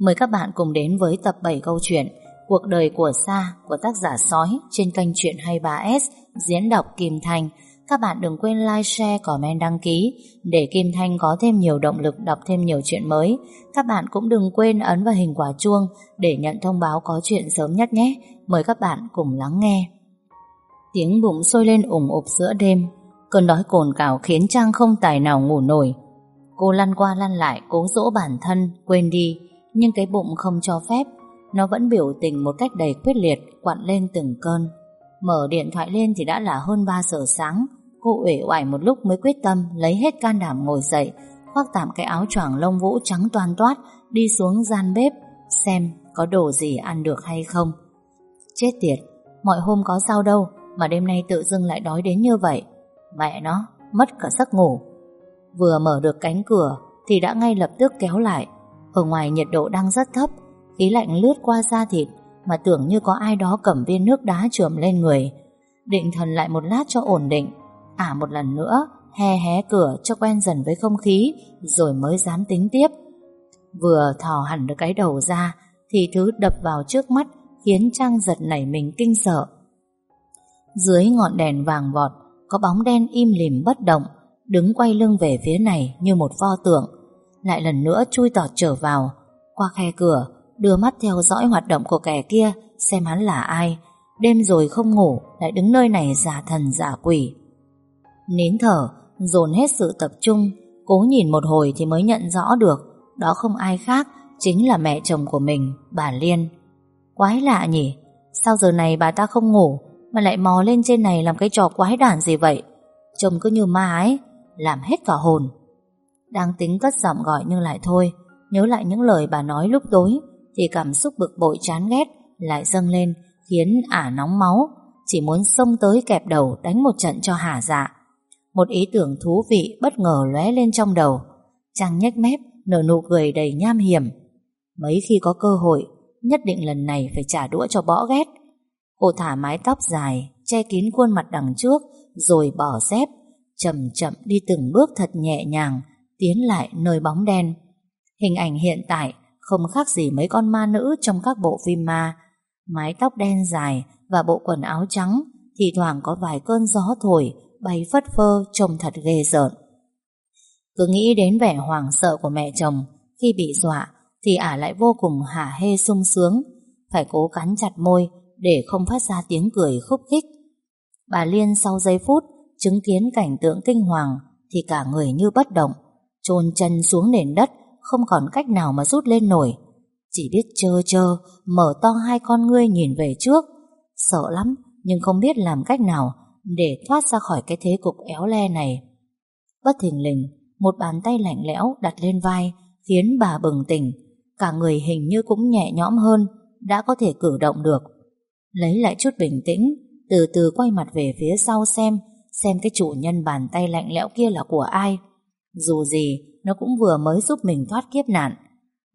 Mời các bạn cùng đến với tập 7 câu chuyện Cuộc đời của Sa của tác giả Sói trên kênh Chuyện 23S diễn đọc Kim Thanh. Các bạn đừng quên like, share, comment, đăng ký để Kim Thanh có thêm nhiều động lực đọc thêm nhiều chuyện mới. Các bạn cũng đừng quên ấn vào hình quả chuông để nhận thông báo có chuyện sớm nhất nhé. Mời các bạn cùng lắng nghe. Tiếng bụng sôi lên ủng ục giữa đêm. Cơn đói cồn cào khiến Trang không tài nào ngủ nổi. Cô lăn qua lăn lại cố dỗ bản thân, quên đi. Nhưng cái bụng không cho phép. Nó vẫn biểu tình một cách đầy quyết liệt Quặn lên từng cơn. Mở điện thoại lên thì đã là hơn 3 giờ sáng. Cô uể oải một lúc mới quyết tâm Lấy hết can đảm ngồi dậy Khoác tạm cái áo choàng lông vũ trắng toan toát Đi xuống gian bếp Xem có đồ gì ăn được hay không. Chết tiệt Mọi hôm có sao đâu Mà đêm nay tự dưng lại đói đến như vậy. Mẹ nó, mất cả giấc ngủ. Vừa mở được cánh cửa Thì đã ngay lập tức kéo lại ở ngoài nhiệt độ đang rất thấp, Khí lạnh lướt qua da thịt Mà tưởng như có ai đó cầm viên nước đá trườm lên người. Định thần lại một lát cho ổn định, Ả một lần nữa He hé cửa cho quen dần với không khí, Rồi mới dám tính tiếp. Vừa thò hẳn được cái đầu ra, Thì thứ đập vào trước mắt Khiến Trang giật nảy mình kinh sợ. Dưới ngọn đèn vàng vọt, Có bóng đen im lìm bất động, Đứng quay lưng về phía này như một pho tượng lại lần nữa chui tọt trở vào. Qua khe cửa, đưa mắt theo dõi hoạt động của kẻ kia, xem hắn là ai. Đêm rồi không ngủ, lại đứng nơi này giả thần giả quỷ. Nín thở, dồn hết sự tập trung, cố nhìn một hồi thì mới nhận rõ được, đó không ai khác, chính là mẹ chồng của mình, bà Liên. Quái lạ nhỉ, sao giờ này bà ta không ngủ, mà lại mò lên trên này làm cái trò quái đản gì vậy? Trông cứ như ma ấy, làm hết cả hồn. Đang tính cất giọng gọi nhưng lại thôi, Nhớ lại những lời bà nói lúc tối, Thì cảm xúc bực bội chán ghét Lại dâng lên, Khiến ả nóng máu, Chỉ muốn xông tới kẹp đầu đánh một trận cho hả dạ. Một ý tưởng thú vị Bất ngờ lóe lên trong đầu. Trang nhếch mép, Nở nụ cười đầy nham hiểm. Mấy khi có cơ hội, Nhất định lần này phải trả đũa cho bõ ghét. Cô thả mái tóc dài, Che kín khuôn mặt đằng trước, Rồi bỏ dép, Chậm chậm đi từng bước thật nhẹ nhàng tiến lại nơi bóng đen. Hình ảnh hiện tại không khác gì mấy con ma nữ trong các bộ phim ma. Mái tóc đen dài và bộ quần áo trắng, thì thoảng có vài cơn gió thổi, bay phất phơ trông thật ghê rợn. Cứ nghĩ đến vẻ hoảng sợ của mẹ chồng khi bị dọa, thì ả lại vô cùng hả hê sung sướng, phải cố cắn chặt môi để không phát ra tiếng cười khúc khích. Bà Liên sau giây phút chứng kiến cảnh tượng kinh hoàng thì cả người như bất động, chôn chân xuống nền đất, Không còn cách nào mà rút lên nổi. Chỉ biết chơ chơ, Mở to hai con ngươi nhìn về trước. Sợ lắm, nhưng không biết làm cách nào Để thoát ra khỏi cái thế cục éo le này. Bất thình lình, Một bàn tay lạnh lẽo đặt lên vai, Khiến bà bừng tỉnh. Cả người hình như cũng nhẹ nhõm hơn, Đã có thể cử động được. Lấy lại chút bình tĩnh, Từ từ quay mặt về phía sau xem Xem cái chủ nhân bàn tay lạnh lẽo kia là của ai dù gì, nó cũng vừa mới giúp mình thoát kiếp nạn.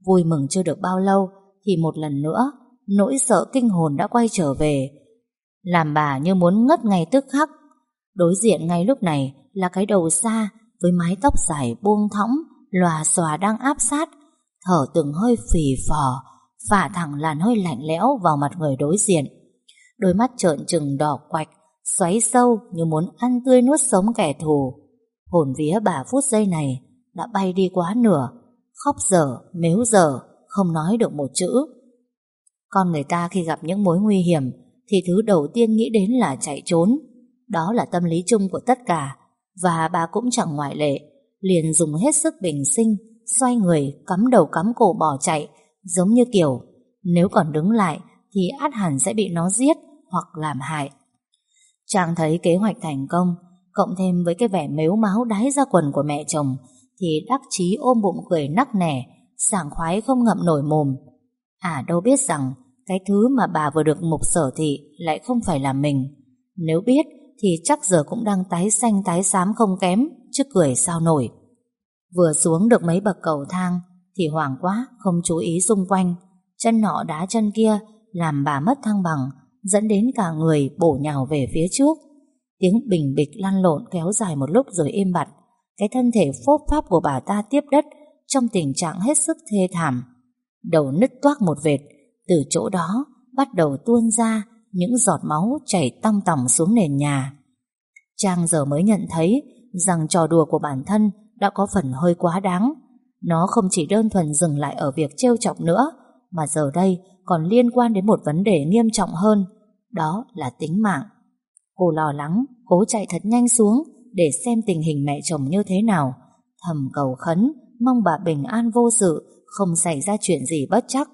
Vui mừng chưa được bao lâu, thì một lần nữa, nỗi sợ kinh hồn đã quay trở về. Làm bà như muốn ngất ngay tức khắc. Đối diện ngay lúc này là cái đầu xa với mái tóc dài buông thõng, lòa xòa đang áp sát, thở từng hơi phì phò, phả thẳng làn hơi lạnh lẽo vào mặt người đối diện. Đôi mắt trợn trừng đỏ quạch, xoáy sâu như muốn ăn tươi nuốt sống kẻ thù. Hồn vía bà phút giây này đã bay đi quá nửa, khóc dở, mếu dở, không nói được một chữ. Con người ta khi gặp những mối nguy hiểm thì thứ đầu tiên nghĩ đến là chạy trốn. Đó là tâm lý chung của tất cả và bà cũng chẳng ngoại lệ. Liền dùng hết sức bình sinh, xoay người, cắm đầu cắm cổ bỏ chạy, giống như kiểu nếu còn đứng lại thì át hẳn sẽ bị nó giết hoặc làm hại. Chàng thấy kế hoạch thành công Cộng thêm với cái vẻ mếu máu đái ra quần của mẹ chồng, Thì đắc chí ôm bụng cười nắc nẻ, Sảng khoái không ngậm nổi mồm. À đâu biết rằng, Cái thứ mà bà vừa được mục sở thị Lại không phải là mình. Nếu biết, thì chắc giờ cũng đang tái xanh tái xám không kém, Chứ cười sao nổi. Vừa xuống được mấy bậc cầu thang, Thì hoảng quá, không chú ý xung quanh. Chân nọ đá chân kia, Làm bà mất thăng bằng, Dẫn đến cả người bổ nhào về phía trước. Tiếng bình bịch lăn lộn kéo dài một lúc rồi im bặt. Cái thân thể phốp pháp của bà ta tiếp đất trong tình trạng hết sức thê thảm. đầu nứt toác một vệt, từ chỗ đó bắt đầu tuôn ra những giọt máu chảy tăm tỏng xuống nền nhà. Trang giờ mới nhận thấy rằng trò đùa của bản thân đã có phần hơi quá đáng. Nó không chỉ đơn thuần dừng lại ở việc trêu chọc nữa, mà giờ đây còn liên quan đến một vấn đề nghiêm trọng hơn, đó là tính mạng. Cô lo lắng, cố chạy thật nhanh xuống để xem tình hình mẹ chồng như thế nào, thầm cầu khấn, mong bà bình an vô sự, không xảy ra chuyện gì bất chắc.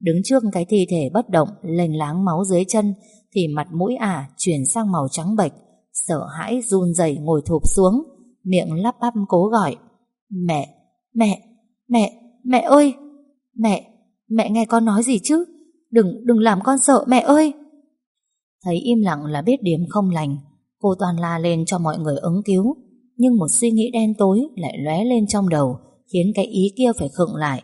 Đứng trước cái thi thể bất động, lênh láng máu dưới chân, thì mặt mũi ả chuyển sang màu trắng bệch, sợ hãi run rẩy ngồi thụp xuống, miệng lắp bắp cố gọi. Mẹ, mẹ, mẹ, mẹ ơi! Mẹ, mẹ nghe con nói gì chứ? Đừng, đừng làm con sợ mẹ ơi! Thấy im lặng là biết điểm không lành, cô toàn la lên cho mọi người ứng cứu, nhưng một suy nghĩ đen tối lại lóe lên trong đầu, khiến cái ý kia phải khựng lại.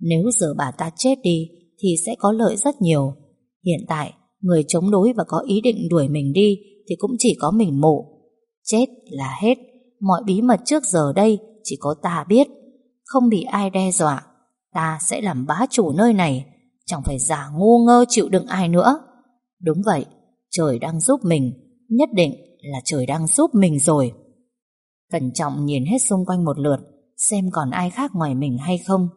Nếu giờ bà ta chết đi, thì sẽ có lợi rất nhiều. Hiện tại, người chống đối và có ý định đuổi mình đi thì cũng chỉ có mình mụ. Chết là hết, mọi bí mật trước giờ đây chỉ có ta biết. Không bị ai đe dọa, ta sẽ làm bá chủ nơi này, chẳng phải giả ngu ngơ chịu đựng ai nữa. Đúng vậy, trời đang giúp mình, nhất định là trời đang giúp mình rồi. Cẩn trọng nhìn hết xung quanh một lượt, xem còn ai khác ngoài mình hay không.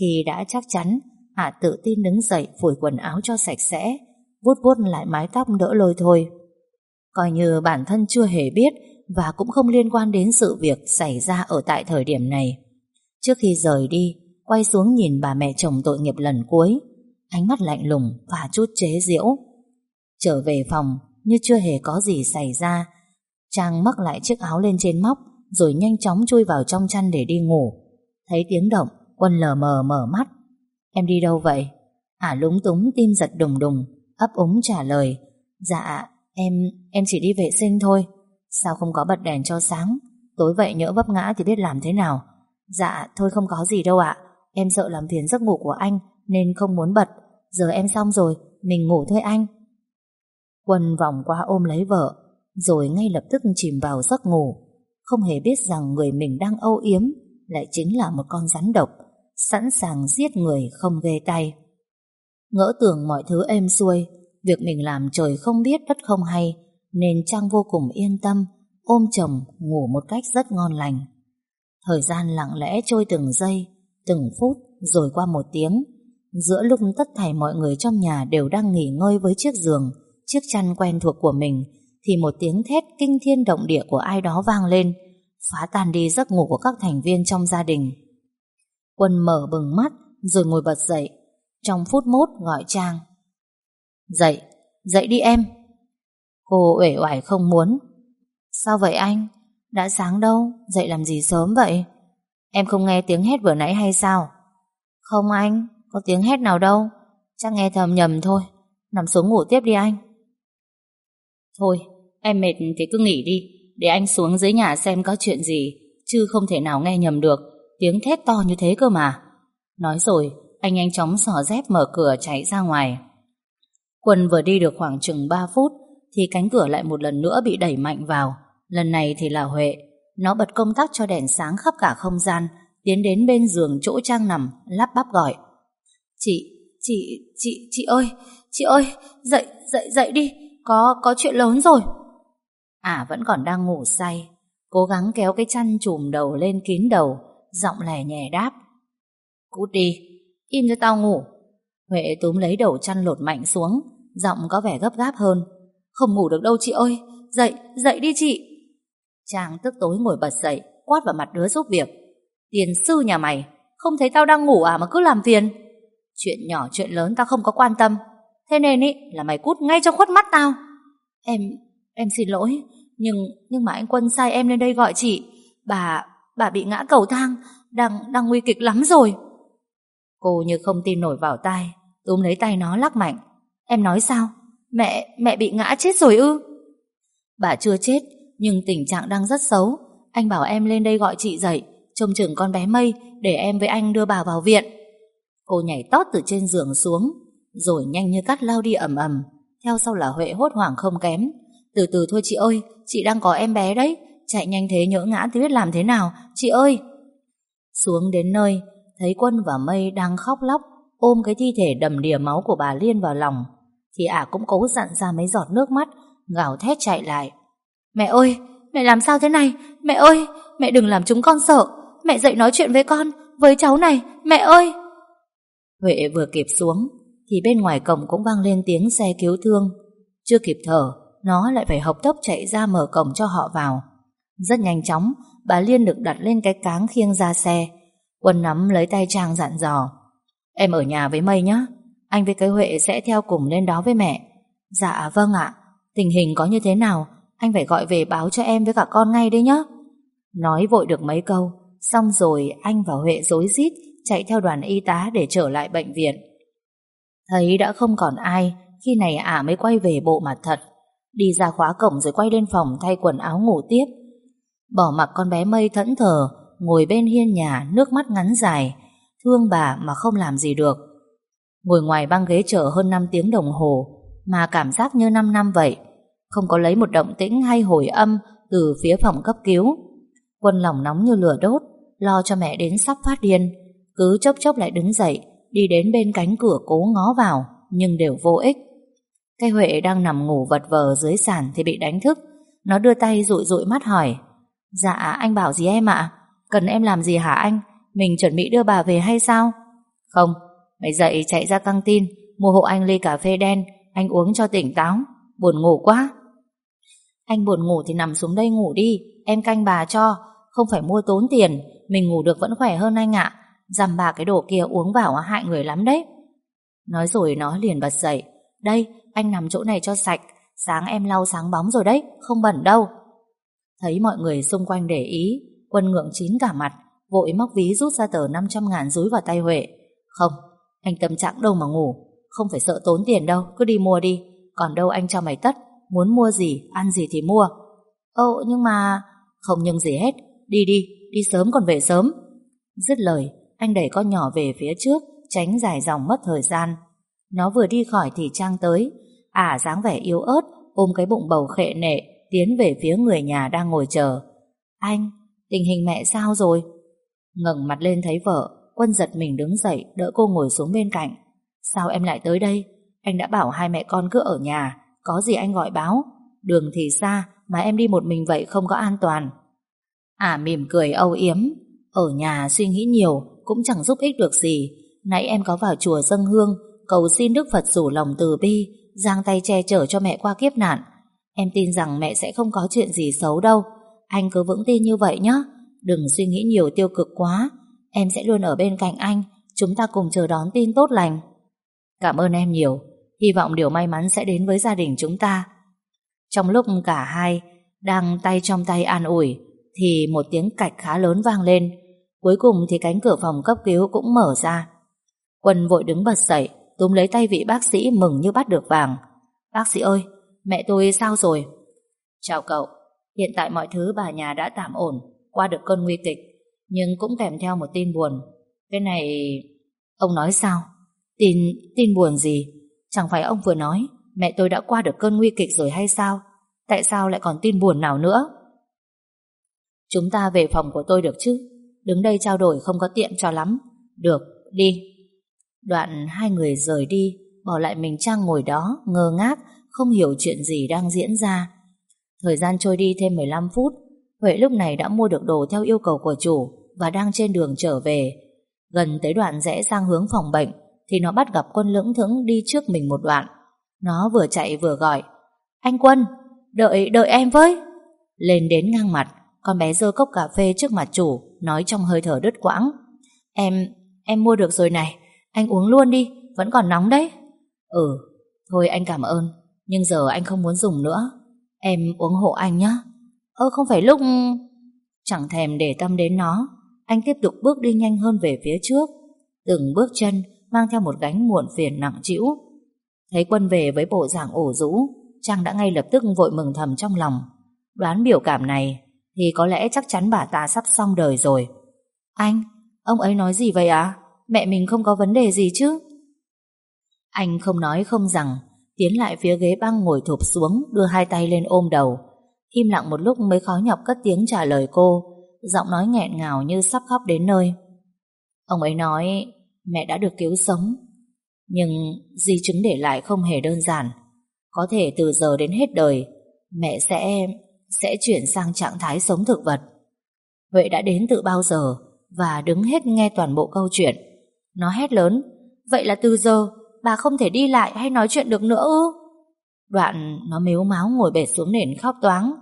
Khi đã chắc chắn, Hạ tự tin đứng dậy phủi quần áo cho sạch sẽ, vuốt vuốt lại mái tóc đỡ lôi thôi. Coi như bản thân chưa hề biết và cũng không liên quan đến sự việc xảy ra ở tại thời điểm này. Trước khi rời đi, quay xuống nhìn bà mẹ chồng tội nghiệp lần cuối, ánh mắt lạnh lùng và chút chế giễu. Trở về phòng như chưa hề có gì xảy ra, Trang mắc lại chiếc áo lên trên móc rồi nhanh chóng chui vào trong chăn để đi ngủ. Thấy tiếng động, quân lờ mờ mở mắt. Em đi đâu vậy? Ả lúng túng tim giật đùng đùng, ấp úng trả lời. Dạ, em, em chỉ đi vệ sinh thôi. Sao không có bật đèn cho sáng? Tối vậy nhỡ vấp ngã thì biết làm thế nào? Dạ, thôi không có gì đâu ạ. Em sợ làm phiền giấc ngủ của anh nên không muốn bật. Giờ em xong rồi, mình ngủ thôi anh. Quân vòng qua ôm lấy vợ, rồi ngay lập tức chìm vào giấc ngủ không hề biết rằng người mình đang âu yếm lại chính là một con rắn độc, sẵn sàng giết người không ghê tay. Ngỡ tưởng mọi thứ êm xuôi, việc mình làm trời không biết đất không hay, nên Trang vô cùng yên tâm, ôm chồng ngủ một cách rất ngon lành. Thời gian lặng lẽ trôi từng giây, từng phút, rồi qua một tiếng. Giữa lúc tất thảy mọi người trong nhà đều đang nghỉ ngơi với chiếc giường, chiếc chăn quen thuộc của mình, thì một tiếng thét kinh thiên động địa của ai đó vang lên, phá tan đi giấc ngủ của các thành viên trong gia đình. Quân mở bừng mắt, rồi ngồi bật dậy, trong phút mốt gọi Trang. Dậy, dậy đi em. Cô uể oải không muốn. Sao vậy anh? Đã sáng đâu, dậy làm gì sớm vậy? Em không nghe tiếng hét vừa nãy hay sao? Không anh, có tiếng hét nào đâu, chắc nghe thầm nhầm thôi. Nằm xuống ngủ tiếp đi anh. Thôi, Em mệt thì cứ nghỉ đi Để anh xuống dưới nhà xem có chuyện gì Chứ không thể nào nghe nhầm được. Tiếng thét to như thế cơ mà. Nói rồi anh nhanh chóng xỏ dép mở cửa chạy ra ngoài. Quân vừa đi được khoảng chừng 3 phút Thì cánh cửa lại một lần nữa bị đẩy mạnh vào. Lần này thì là Huệ. Nó bật công tắc cho đèn sáng khắp cả không gian Tiến đến bên giường chỗ Trang nằm Lắp bắp gọi. Chị, chị, chị, chị ơi Chị ơi, dậy, dậy, dậy đi có, có chuyện lớn rồi. Ả vẫn còn đang ngủ say Cố gắng kéo cái chăn trùm đầu lên kín đầu Giọng lẻ nhẹ đáp. Cút đi Im cho tao ngủ. Huệ túm lấy đầu chăn lột mạnh xuống Giọng có vẻ gấp gáp hơn. Không ngủ được đâu chị ơi Dậy, dậy đi chị. Trang tức tối ngồi bật dậy Quát vào mặt đứa giúp việc. Tiền sư nhà mày Không thấy tao đang ngủ à mà cứ làm phiền. Chuyện nhỏ chuyện lớn tao không có quan tâm. Thế nên ý là mày cút ngay cho khuất mắt tao. Em, em xin lỗi nhưng nhưng mà anh Quân sai em lên đây gọi chị. Bà, bà bị ngã cầu thang Đang, đang nguy kịch lắm rồi. Cô như không tin nổi vào tai Túm lấy tay nó lắc mạnh. Em nói sao? Mẹ, mẹ bị ngã chết rồi ư? Bà chưa chết Nhưng tình trạng đang rất xấu. Anh bảo em lên đây gọi chị dậy Trông chừng con bé mây Để em với anh đưa bà vào viện. Cô nhảy tót từ trên giường xuống rồi nhanh như cắt lao đi ầm ầm Theo sau là Huệ hốt hoảng không kém Từ từ thôi chị ơi Chị đang có em bé đấy Chạy nhanh thế nhỡ ngã thì biết làm thế nào Chị ơi Xuống đến nơi Thấy Quân và Mây đang khóc lóc ôm cái thi thể đầm đìa máu của bà Liên vào lòng, thì ả cũng cố dặn ra mấy giọt nước mắt, gào thét chạy lại. Mẹ ơi, mẹ làm sao thế này? Mẹ ơi, mẹ đừng làm chúng con sợ. Mẹ dậy nói chuyện với con, với cháu này, mẹ ơi! Huệ vừa kịp xuống, thì bên ngoài cổng cũng vang lên tiếng xe cứu thương. Chưa kịp thở, nó lại phải hộc tốc chạy ra mở cổng cho họ vào. Rất nhanh chóng, bà Liên được đặt lên cái cáng khiêng ra xe. Quân nắm lấy tay Trang dặn dò. Em ở nhà với Mây nhé. Anh với cái Huệ sẽ theo cùng lên đó với mẹ. Dạ vâng ạ. Tình hình có như thế nào, anh phải gọi về báo cho em với cả con ngay đấy nhé. Nói vội được mấy câu, xong rồi anh và Huệ dối rít chạy theo đoàn y tá để trở lại bệnh viện. Thấy đã không còn ai, khi này ả mới quay về bộ mặt thật. Đi ra khóa cổng rồi quay lên phòng thay quần áo ngủ tiếp. Bỏ mặc con bé mây thẫn thờ, ngồi bên hiên nhà, nước mắt ngắn dài, thương bà mà không làm gì được. Ngồi ngoài băng ghế chờ hơn 5 tiếng đồng hồ, mà cảm giác như 5 năm vậy. Không có lấy một động tĩnh hay hồi âm từ phía phòng cấp cứu. Quân lòng nóng như lửa đốt, lo cho mẹ đến sắp phát điên. Cứ chốc chốc lại đứng dậy, đi đến bên cánh cửa cố ngó vào, nhưng đều vô ích. Cây Huệ đang nằm ngủ vật vờ dưới sàn thì bị đánh thức. Nó đưa tay rụi rụi mắt hỏi. Dạ, anh bảo gì em ạ? Cần em làm gì hả anh? Mình chuẩn bị đưa bà về hay sao? Không, mày dậy chạy ra căng tin, mua hộ anh ly cà phê đen, anh uống cho tỉnh táo. Buồn ngủ quá. Anh buồn ngủ thì nằm xuống đây ngủ đi, em canh bà cho, không phải mua tốn tiền, mình ngủ được vẫn khỏe hơn anh ạ. Dằm bà cái đồ kia uống vào hại người lắm đấy. Nói rồi nó liền bật dậy. Đây, anh nằm chỗ này cho sạch, sáng em lau sáng bóng rồi đấy, không bẩn đâu. Thấy mọi người xung quanh để ý, quân ngượng chín cả mặt, vội móc ví rút ra tờ 500 ngàn rúi vào tay Huệ. Không, anh tâm trạng đâu mà ngủ, không phải sợ tốn tiền đâu, cứ đi mua đi. Còn đâu anh cho mày tất, muốn mua gì, ăn gì thì mua. Ồ, nhưng mà... Không nhưng gì hết, đi đi, đi sớm còn về sớm. Dứt lời, anh đẩy con nhỏ về phía trước, tránh dài dòng mất thời gian. Nó vừa đi khỏi thì Trang tới, ả dáng vẻ yếu ớt, ôm cái bụng bầu khệ nệ, tiến về phía người nhà đang ngồi chờ. Anh, tình hình mẹ sao rồi? ngẩng mặt lên thấy vợ, quân giật mình đứng dậy, đỡ cô ngồi xuống bên cạnh. Sao em lại tới đây? Anh đã bảo hai mẹ con cứ ở nhà, có gì anh gọi báo. Đường thì xa, mà em đi một mình vậy không có an toàn. À mỉm cười âu yếm, ở nhà suy nghĩ nhiều cũng chẳng giúp ích được gì. Nãy em có vào chùa dâng hương, cầu xin Đức Phật rủ lòng từ bi, giang tay che chở cho mẹ qua kiếp nạn. Em tin rằng mẹ sẽ không có chuyện gì xấu đâu. Anh cứ vững tin như vậy nhé. Đừng suy nghĩ nhiều tiêu cực quá. Em sẽ luôn ở bên cạnh anh. Chúng ta cùng chờ đón tin tốt lành. Cảm ơn em nhiều. Hy vọng điều may mắn sẽ đến với gia đình chúng ta. Trong lúc cả hai đang tay trong tay an ủi, thì một tiếng cạch khá lớn vang lên. Cuối cùng thì cánh cửa phòng cấp cứu cũng mở ra. Quân vội đứng bật dậy, túm lấy tay vị bác sĩ mừng như bắt được vàng. Bác sĩ ơi, mẹ tôi sao rồi? Chào cậu, hiện tại mọi thứ bà nhà đã tạm ổn, qua được cơn nguy kịch, nhưng cũng kèm theo một tin buồn. Cái này... Ông nói sao? Tin... tin buồn gì? Chẳng phải ông vừa nói mẹ tôi đã qua được cơn nguy kịch rồi hay sao? Tại sao lại còn tin buồn nào nữa? Chúng ta về phòng của tôi được chứ? Đứng đây trao đổi không có tiện cho lắm. Được, đi. Đoạn hai người rời đi, bỏ lại mình Trang ngồi đó, ngơ ngác, không hiểu chuyện gì đang diễn ra. Thời gian trôi đi thêm 15 phút, Huệ lúc này đã mua được đồ theo yêu cầu của chủ và đang trên đường trở về. Gần tới đoạn rẽ sang hướng phòng bệnh, thì nó bắt gặp quân lưỡng thững đi trước mình một đoạn. Nó vừa chạy vừa gọi, Anh Quân, đợi, đợi em với. Lên đến ngang mặt, con bé dơ cốc cà phê trước mặt chủ, nói trong hơi thở đứt quãng. Em, em mua được rồi này, anh uống luôn đi, vẫn còn nóng đấy. Ừ, thôi anh cảm ơn, nhưng giờ anh không muốn dùng nữa. Em uống hộ anh nhé. Ơ không phải lúc... Chẳng thèm để tâm đến nó, anh tiếp tục bước đi nhanh hơn về phía trước. Từng bước chân mang theo một gánh muộn phiền nặng trĩu. Thấy quân về với bộ dạng ổ rũ, Trang đã ngay lập tức vội mừng thầm trong lòng. Đoán biểu cảm này thì có lẽ chắc chắn bà ta sắp xong đời rồi. Anh, ông ấy nói gì vậy à? Mẹ mình không có vấn đề gì chứ? Anh không nói không rằng, tiến lại phía ghế băng ngồi thụp xuống, đưa hai tay lên ôm đầu. Im lặng một lúc mới khó nhọc cất tiếng trả lời cô, giọng nói nghẹn ngào như sắp khóc đến nơi. Ông ấy nói mẹ đã được cứu sống, Nhưng di chứng để lại không hề đơn giản. Có thể từ giờ đến hết đời, mẹ sẽ sẽ chuyển sang trạng thái sống thực vật. Huệ đã đến từ bao giờ và đứng hết nghe toàn bộ câu chuyện. Nó hét lớn, vậy là từ giờ bà không thể đi lại hay nói chuyện được nữa ư? Đoạn nó mếu máu ngồi bệt xuống nền khóc toáng.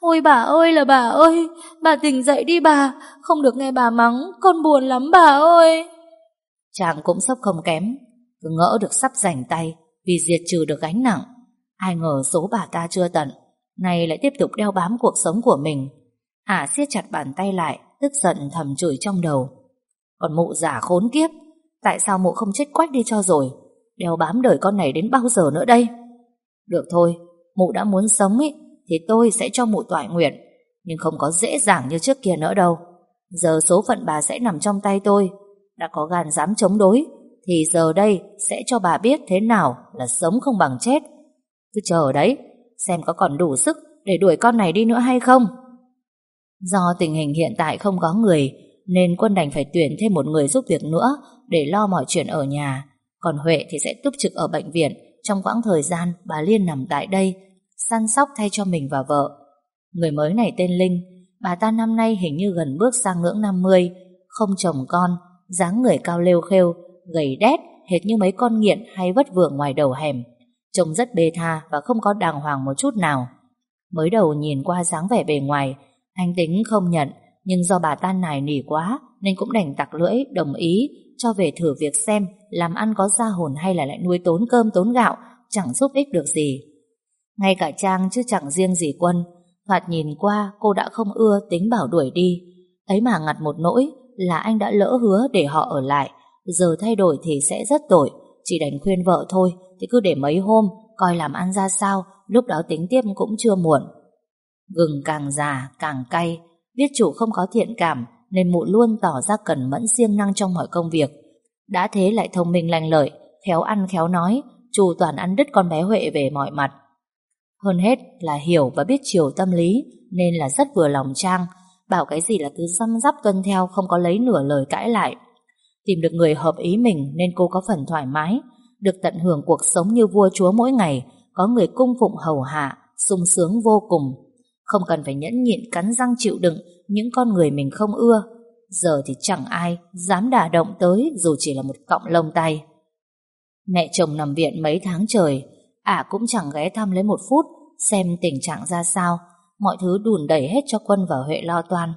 Ôi bà ơi là bà ơi, bà tỉnh dậy đi bà, không được nghe bà mắng, con buồn lắm bà ơi. Chàng cũng sốc không kém, cứ ngỡ được sắp rảnh tay vì diệt trừ được gánh nặng. Ai ngờ số bà ta chưa tận, nay lại tiếp tục đeo bám cuộc sống của mình. Ả siết chặt bàn tay lại, tức giận thầm chửi trong đầu. Còn mụ giả khốn kiếp, tại sao mụ không chết quách đi cho rồi? Đeo bám đời con này đến bao giờ nữa đây? Được thôi, mụ đã muốn sống ý, thì tôi sẽ cho mụ toại nguyện, nhưng không có dễ dàng như trước kia nữa đâu. Giờ số phận bà sẽ nằm trong tay tôi, đã có gan dám chống đối, thì giờ đây sẽ cho bà biết thế nào là sống không bằng chết. Cứ chờ đấy, xem có còn đủ sức để đuổi con này đi nữa hay không. Do tình hình hiện tại không có người, nên quân đành phải tuyển thêm một người giúp việc nữa để lo mọi chuyện ở nhà. Còn Huệ thì sẽ túc trực ở bệnh viện trong quãng thời gian bà Liên nằm tại đây, săn sóc thay cho mình và vợ. Người mới này tên Linh, bà ta năm nay hình như gần bước sang ngưỡng 50, không chồng con, dáng người cao lêu khêu, gầy đét, hệt như mấy con nghiện hay vất vưởng ngoài đầu hẻm. Trông rất bê tha và không có đàng hoàng một chút nào. Mới đầu nhìn qua dáng vẻ bề ngoài, anh tính không nhận, nhưng do bà tan nài nỉ quá nên cũng đành tặc lưỡi đồng ý cho về thử việc xem làm ăn có ra hồn hay là lại nuôi tốn cơm tốn gạo chẳng giúp ích được gì. Ngay cả Trang chứ chẳng riêng gì Quân, thoạt nhìn qua cô đã không ưa tính bảo đuổi đi. Ấy mà ngặt một nỗi là anh đã lỡ hứa để họ ở lại, giờ thay đổi thì sẽ rất tội, chỉ đành khuyên vợ thôi, thì cứ để mấy hôm, coi làm ăn ra sao, lúc đó tính tiếp cũng chưa muộn. Gừng càng già, càng cay, biết chủ không có thiện cảm, nên mụ luôn tỏ ra cẩn mẫn siêng năng trong mọi công việc. Đã thế lại thông minh lành lợi, khéo ăn khéo nói, chủ toàn ăn đứt con bé Huệ về mọi mặt. Hơn hết là hiểu và biết chiều tâm lý, nên là rất vừa lòng Trang, bảo cái gì là cứ răm rắp tuân theo không có lấy nửa lời cãi lại. Tìm được người hợp ý mình nên cô có phần thoải mái, được tận hưởng cuộc sống như vua chúa mỗi ngày, có người cung phụng hầu hạ, sung sướng vô cùng. Không cần phải nhẫn nhịn cắn răng chịu đựng những con người mình không ưa. Giờ thì chẳng ai dám đả động tới dù chỉ là một cọng lông tay. Mẹ chồng nằm viện mấy tháng trời, ả cũng chẳng ghé thăm lấy một phút xem tình trạng ra sao. Mọi thứ đùn đẩy hết cho Quân và Huệ lo toan.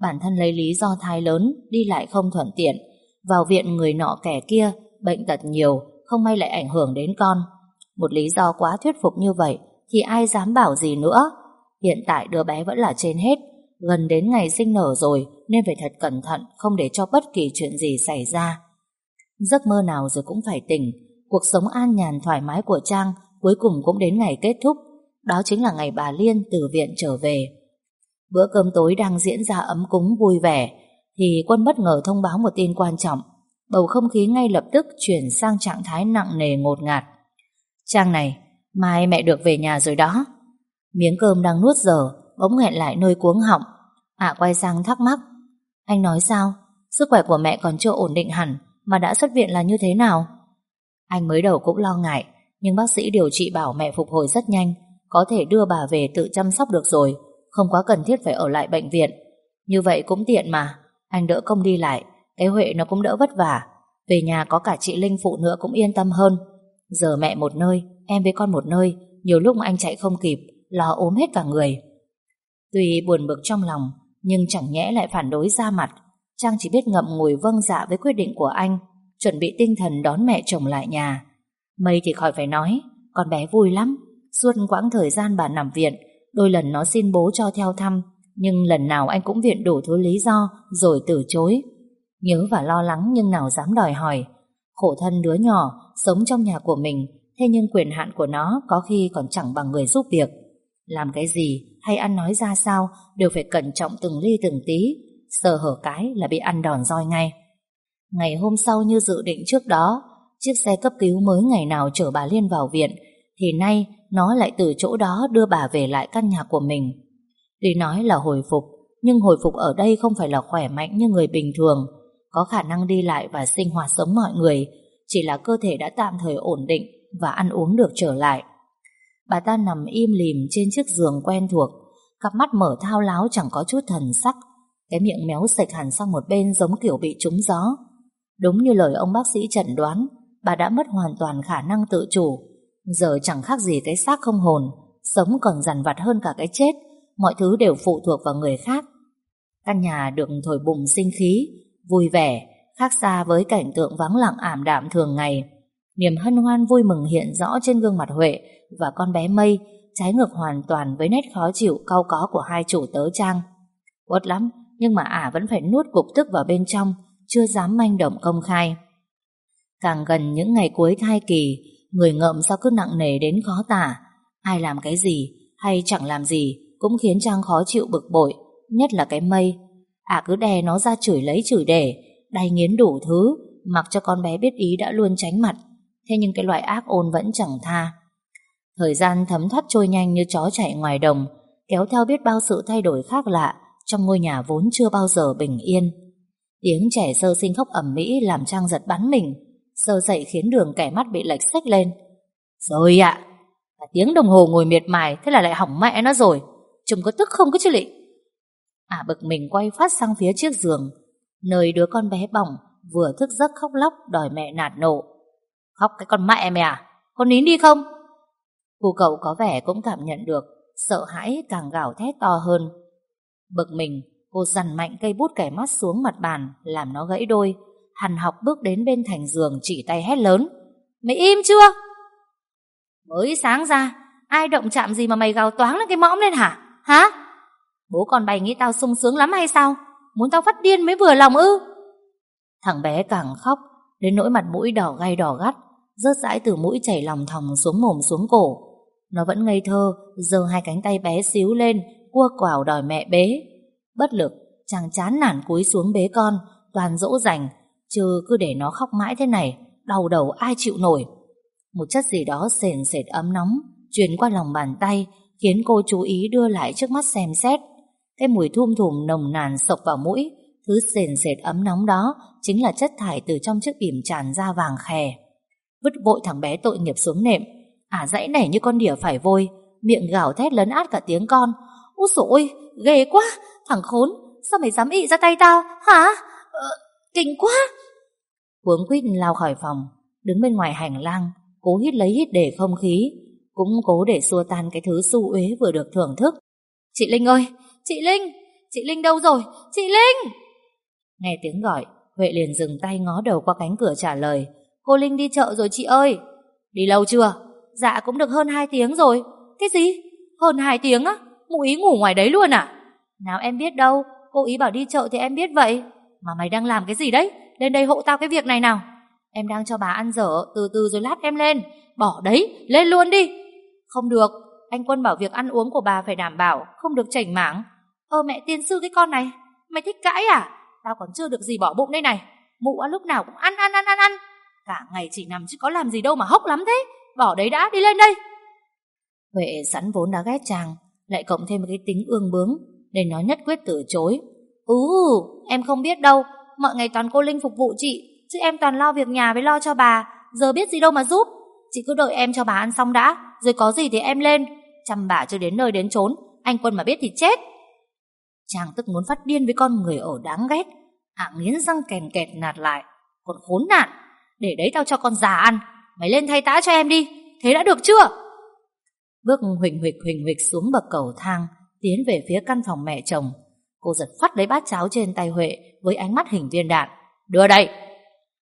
Bản thân lấy lý do thai lớn, đi lại không thuận tiện. Vào viện người nọ kẻ kia, bệnh tật nhiều, không may lại ảnh hưởng đến con. Một lý do quá thuyết phục như vậy thì ai dám bảo gì nữa. Hiện tại đứa bé vẫn là trên hết, gần đến ngày sinh nở rồi nên phải thật cẩn thận không để cho bất kỳ chuyện gì xảy ra. Giấc mơ nào rồi cũng phải tỉnh, cuộc sống an nhàn thoải mái của Trang cuối cùng cũng đến ngày kết thúc, đó chính là ngày bà Liên từ viện trở về. Bữa cơm tối đang diễn ra ấm cúng vui vẻ, thì quân bất ngờ thông báo một tin quan trọng. Bầu không khí ngay lập tức chuyển sang trạng thái nặng nề ngột ngạt. Trang này, mai mẹ được về nhà rồi đó. Miếng cơm đang nuốt dở, bỗng nghẹn lại nơi cuống họng. À quay sang thắc mắc. Anh nói sao? Sức khỏe của mẹ còn chưa ổn định hẳn, mà đã xuất viện là như thế nào? Anh mới đầu cũng lo ngại, nhưng bác sĩ điều trị bảo mẹ phục hồi rất nhanh, có thể đưa bà về tự chăm sóc được rồi, không quá cần thiết phải ở lại bệnh viện. Như vậy cũng tiện mà, anh đỡ công đi lại, cái Huệ nó cũng đỡ vất vả. Về nhà có cả chị Linh phụ nữa cũng yên tâm hơn. Giờ mẹ một nơi, em với con một nơi, nhiều lúc anh chạy không kịp, lo ốm hết cả người. Tuy buồn bực trong lòng, nhưng chẳng nhẽ lại phản đối ra mặt. Trang chỉ biết ngậm ngùi vâng dạ với quyết định của anh, chuẩn bị tinh thần đón mẹ chồng lại nhà. Mây thì khỏi phải nói, con bé vui lắm. Suốt quãng thời gian bà nằm viện, đôi lần nó xin bố cho theo thăm, nhưng lần nào anh cũng viện đủ thứ lý do rồi từ chối. Nhớ và lo lắng nhưng nào dám đòi hỏi. Khổ thân đứa nhỏ, sống trong nhà của mình, thế nhưng quyền hạn của nó có khi còn chẳng bằng người giúp việc. Làm cái gì hay ăn nói ra sao đều phải cẩn trọng từng ly từng tí, sờ hở cái là bị ăn đòn roi ngay. Ngày hôm sau như dự định trước đó, chiếc xe cấp cứu mới ngày nào chở bà Liên vào viện, thì nay nó lại từ chỗ đó đưa bà về lại căn nhà của mình. Tuy nói là hồi phục, nhưng hồi phục ở đây không phải là khỏe mạnh như người bình thường, có khả năng đi lại và sinh hoạt giống mọi người, chỉ là cơ thể đã tạm thời ổn định và ăn uống được trở lại. Bà ta nằm im lìm trên chiếc giường quen thuộc, cặp mắt mở thao láo chẳng có chút thần sắc, cái miệng méo sạch hẳn sang một bên giống kiểu bị trúng gió. Đúng như lời ông bác sĩ chẩn đoán, bà đã mất hoàn toàn khả năng tự chủ, giờ chẳng khác gì cái xác không hồn, sống còn dằn vặt hơn cả cái chết, mọi thứ đều phụ thuộc vào người khác. Căn nhà được thổi bùng sinh khí, vui vẻ, khác xa với cảnh tượng vắng lặng ảm đạm thường ngày. Niềm hân hoan vui mừng hiện rõ trên gương mặt Huệ và con bé Mây, trái ngược hoàn toàn với nét khó chịu cau có của hai chủ tớ trang. Quất lắm, nhưng mà ả vẫn phải nuốt cục tức vào bên trong, chưa dám manh động công khai. Càng gần những ngày cuối thai kỳ, người ngợm sao cứ nặng nề đến khó tả. Ai làm cái gì, hay chẳng làm gì, cũng khiến Trang khó chịu bực bội, nhất là cái mây. Ả cứ đè nó ra chửi lấy chửi để, đay nghiến đủ thứ, mặc cho con bé biết ý đã luôn tránh mặt. Thế nhưng cái loại ác ôn vẫn chẳng tha. Thời gian thấm thoát trôi nhanh như chó chạy ngoài đồng, kéo theo biết bao sự thay đổi khác lạ trong ngôi nhà vốn chưa bao giờ bình yên. Tiếng trẻ sơ sinh khóc ẩm mỹ làm Trang giật bắn mình, sơ dậy khiến đường kẻ mắt bị lệch sách lên. Rồi ạ, à, tiếng đồng hồ ngồi miệt mài thế là lại hỏng mẹ nó rồi, chúng có tức không cái chứ lị. À bực mình quay phát sang phía chiếc giường, nơi đứa con bé bỏng vừa thức giấc khóc lóc đòi mẹ nạt nộ. Khóc cái con mẹ mày à, con nín đi không? Cô cậu có vẻ cũng cảm nhận được, sợ hãi càng gào thét to hơn. Bực mình, cô dằn mạnh cây bút kẻ mắt xuống mặt bàn, làm nó gãy đôi. Hằn học bước đến bên thành giường chỉ tay hét lớn. Mày im chưa? Mới sáng ra, ai động chạm gì mà mày gào toáng lên cái mõm lên hả? Hả? Bố con bày nghĩ tao sung sướng lắm hay sao? Muốn tao phát điên mới vừa lòng ư? Thằng bé càng khóc, đến nỗi mặt mũi đỏ gay đỏ gắt, rớt rãi từ mũi chảy lòng thòng xuống mồm xuống cổ. Nó vẫn ngây thơ, giơ hai cánh tay bé xíu lên, cua quào đòi mẹ bế. Bất lực, chàng chán nản cúi xuống bế con, toàn dỗ dành, chứ cứ để nó khóc mãi thế này, đau đầu ai chịu nổi. Một chất gì đó sền sệt ấm nóng, truyền qua lòng bàn tay, khiến cô chú ý đưa lại trước mắt xem xét. Cái mùi thum thùm nồng nàn sộc vào mũi, thứ sền sệt ấm nóng đó chính là chất thải từ trong chiếc bìm tràn ra vàng khè. Vứt vội thằng bé tội nghiệp xuống nệm, ả à, dãy nảy như con đỉa phải vôi, miệng gào thét lấn át cả tiếng con, Úi dồi ôi, ghê quá, thằng khốn, sao mày dám ị ra tay tao, hả? Ờ, kinh quá. Cuống quýt lao khỏi phòng, đứng bên ngoài hành lang, cố hít lấy hít để không khí, cũng cố để xua tan cái thứ su uế vừa được thưởng thức. Chị Linh ơi, chị Linh, chị Linh đâu rồi, chị Linh! Nghe tiếng gọi, Huệ liền dừng tay ngó đầu qua cánh cửa trả lời. Cô Linh đi chợ rồi chị ơi. Đi lâu chưa? Dạ cũng được hơn 2 tiếng rồi. Cái gì? Hơn 2 tiếng á? Mụ ý ngủ ngoài đấy luôn à? Nào em biết đâu, cô ý bảo đi chợ thì em biết vậy. Mà mày đang làm cái gì đấy? Lên đây hộ tao cái việc này nào. Em đang cho bà ăn dở, từ từ rồi lát em lên. Bỏ đấy, lên luôn đi. Không được, anh Quân bảo việc ăn uống của bà phải đảm bảo, không được chảnh mảng. Ơ mẹ tiên sư cái con này, mày thích cãi à? Tao còn chưa được gì bỏ bụng đây này. Mụ lúc nào cũng ăn ăn ăn ăn ăn. Cả ngày chỉ nằm chứ có làm gì đâu mà hốc lắm thế. Bỏ đấy đã, đi lên đây. Huệ sẵn vốn đã ghét chàng, lại cộng thêm một cái tính ương bướng nên nó nhất quyết từ chối. Ừ, em không biết đâu, mọi ngày toàn cô Linh phục vụ chị, chứ em toàn lo việc nhà với lo cho bà, giờ biết gì đâu mà giúp. Chị cứ đợi em cho bà ăn xong đã, rồi có gì thì em lên. Chăm bà chưa đến nơi đến chốn, anh Quân mà biết thì chết. Chàng tức muốn phát điên với con người ở đáng ghét, hạ nghiến răng kèn kẹt nạt lại. Còn khốn nạn, để đấy tao cho con già ăn, mày lên thay tã cho em đi, thế đã được chưa? Bước huỳnh huỳnh huỳnh huỳnh xuống bậc cầu thang, tiến về phía căn phòng mẹ chồng. Cô giật phát lấy bát cháo trên tay Huệ với ánh mắt hình viên đạn. Đưa đây!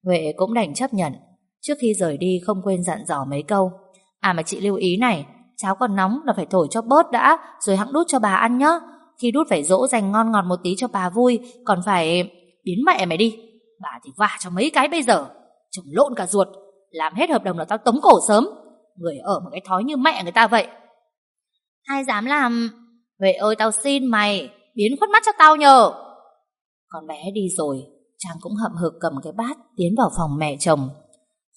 Huệ cũng đành chấp nhận. Trước khi rời đi không quên dặn dò mấy câu. À mà chị lưu ý này, cháo còn nóng là phải thổi cho bớt đã, rồi hẵng đút cho bà ăn nhá. Khi đút phải dỗ dành ngon ngọt một tí cho bà vui, còn phải... Biến mẹ mày đi. Bà thì vả cho mấy cái bây giờ. Chồng lộn cả ruột. Làm hết hợp đồng là tao tống cổ sớm. Người ở một cái thói như mẹ người ta vậy Ai dám làm Huệ ơi tao xin mày Biến khuất mắt cho tao nhờ Con bé đi rồi Trang cũng hậm hực cầm cái bát Tiến vào phòng mẹ chồng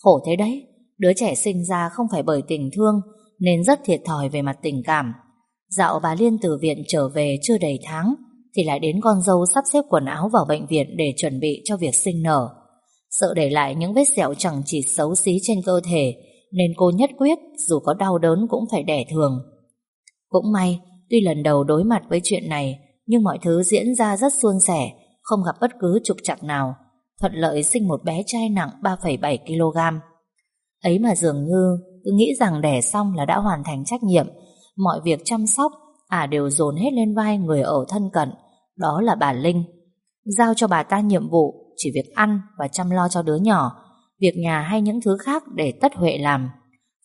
Khổ thế đấy Đứa trẻ sinh ra không phải bởi tình thương Nên rất thiệt thòi về mặt tình cảm Dạo bà Liên từ viện trở về chưa đầy tháng Thì lại đến con dâu sắp xếp quần áo vào bệnh viện Để chuẩn bị cho việc sinh nở. Sợ để lại những vết sẹo chẳng chỉ xấu xí trên cơ thể Nên cô nhất quyết Dù có đau đớn cũng phải đẻ thường. Cũng may Tuy lần đầu đối mặt với chuyện này Nhưng mọi thứ diễn ra rất suôn sẻ Không gặp bất cứ trục trặc nào. Thuận lợi sinh một bé trai nặng 3,7kg Ấy mà dường như Cứ nghĩ rằng đẻ xong là đã hoàn thành trách nhiệm Mọi việc chăm sóc À đều dồn hết lên vai người ở thân cận, Đó là bà Linh. Giao cho bà ta nhiệm vụ Chỉ việc ăn và chăm lo cho đứa nhỏ, Việc nhà hay những thứ khác để tất Huệ làm.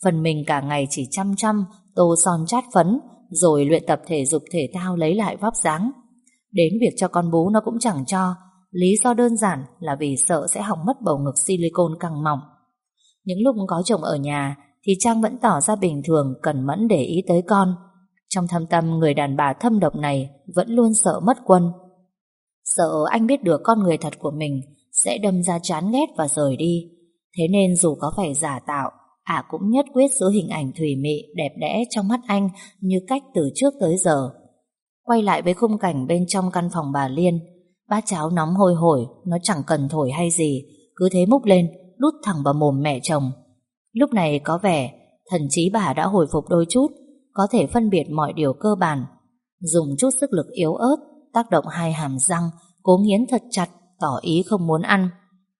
Phần mình cả ngày chỉ chăm chăm, Tô son chát phấn, Rồi luyện tập thể dục thể thao lấy lại vóc dáng. Đến việc cho con bú nó cũng chẳng cho, Lý do đơn giản là vì sợ sẽ hỏng mất bầu ngực silicone căng mỏng. Những lúc có chồng ở nhà thì Trang vẫn tỏ ra bình thường, cẩn mẫn để ý tới con. Trong thâm tâm, người đàn bà thâm độc này Vẫn luôn sợ mất quân. Sợ anh biết được con người thật của mình Sẽ đâm ra chán ghét và rời đi. Thế nên dù có phải giả tạo, Ả à cũng nhất quyết giữ hình ảnh thủy mị, Đẹp đẽ trong mắt anh Như cách từ trước tới giờ. Quay lại với khung cảnh bên trong căn phòng bà Liên, Bát cháo nóng hôi hổi, Nó chẳng cần thổi hay gì, Cứ thế múc lên, Đút thẳng vào mồm mẹ chồng. Lúc này có vẻ, Thần trí bà đã hồi phục đôi chút, Có thể phân biệt mọi điều cơ bản Dùng chút sức lực yếu ớt, Tác động hai hàm răng, Cố nghiến thật chặt, Tỏ ý không muốn ăn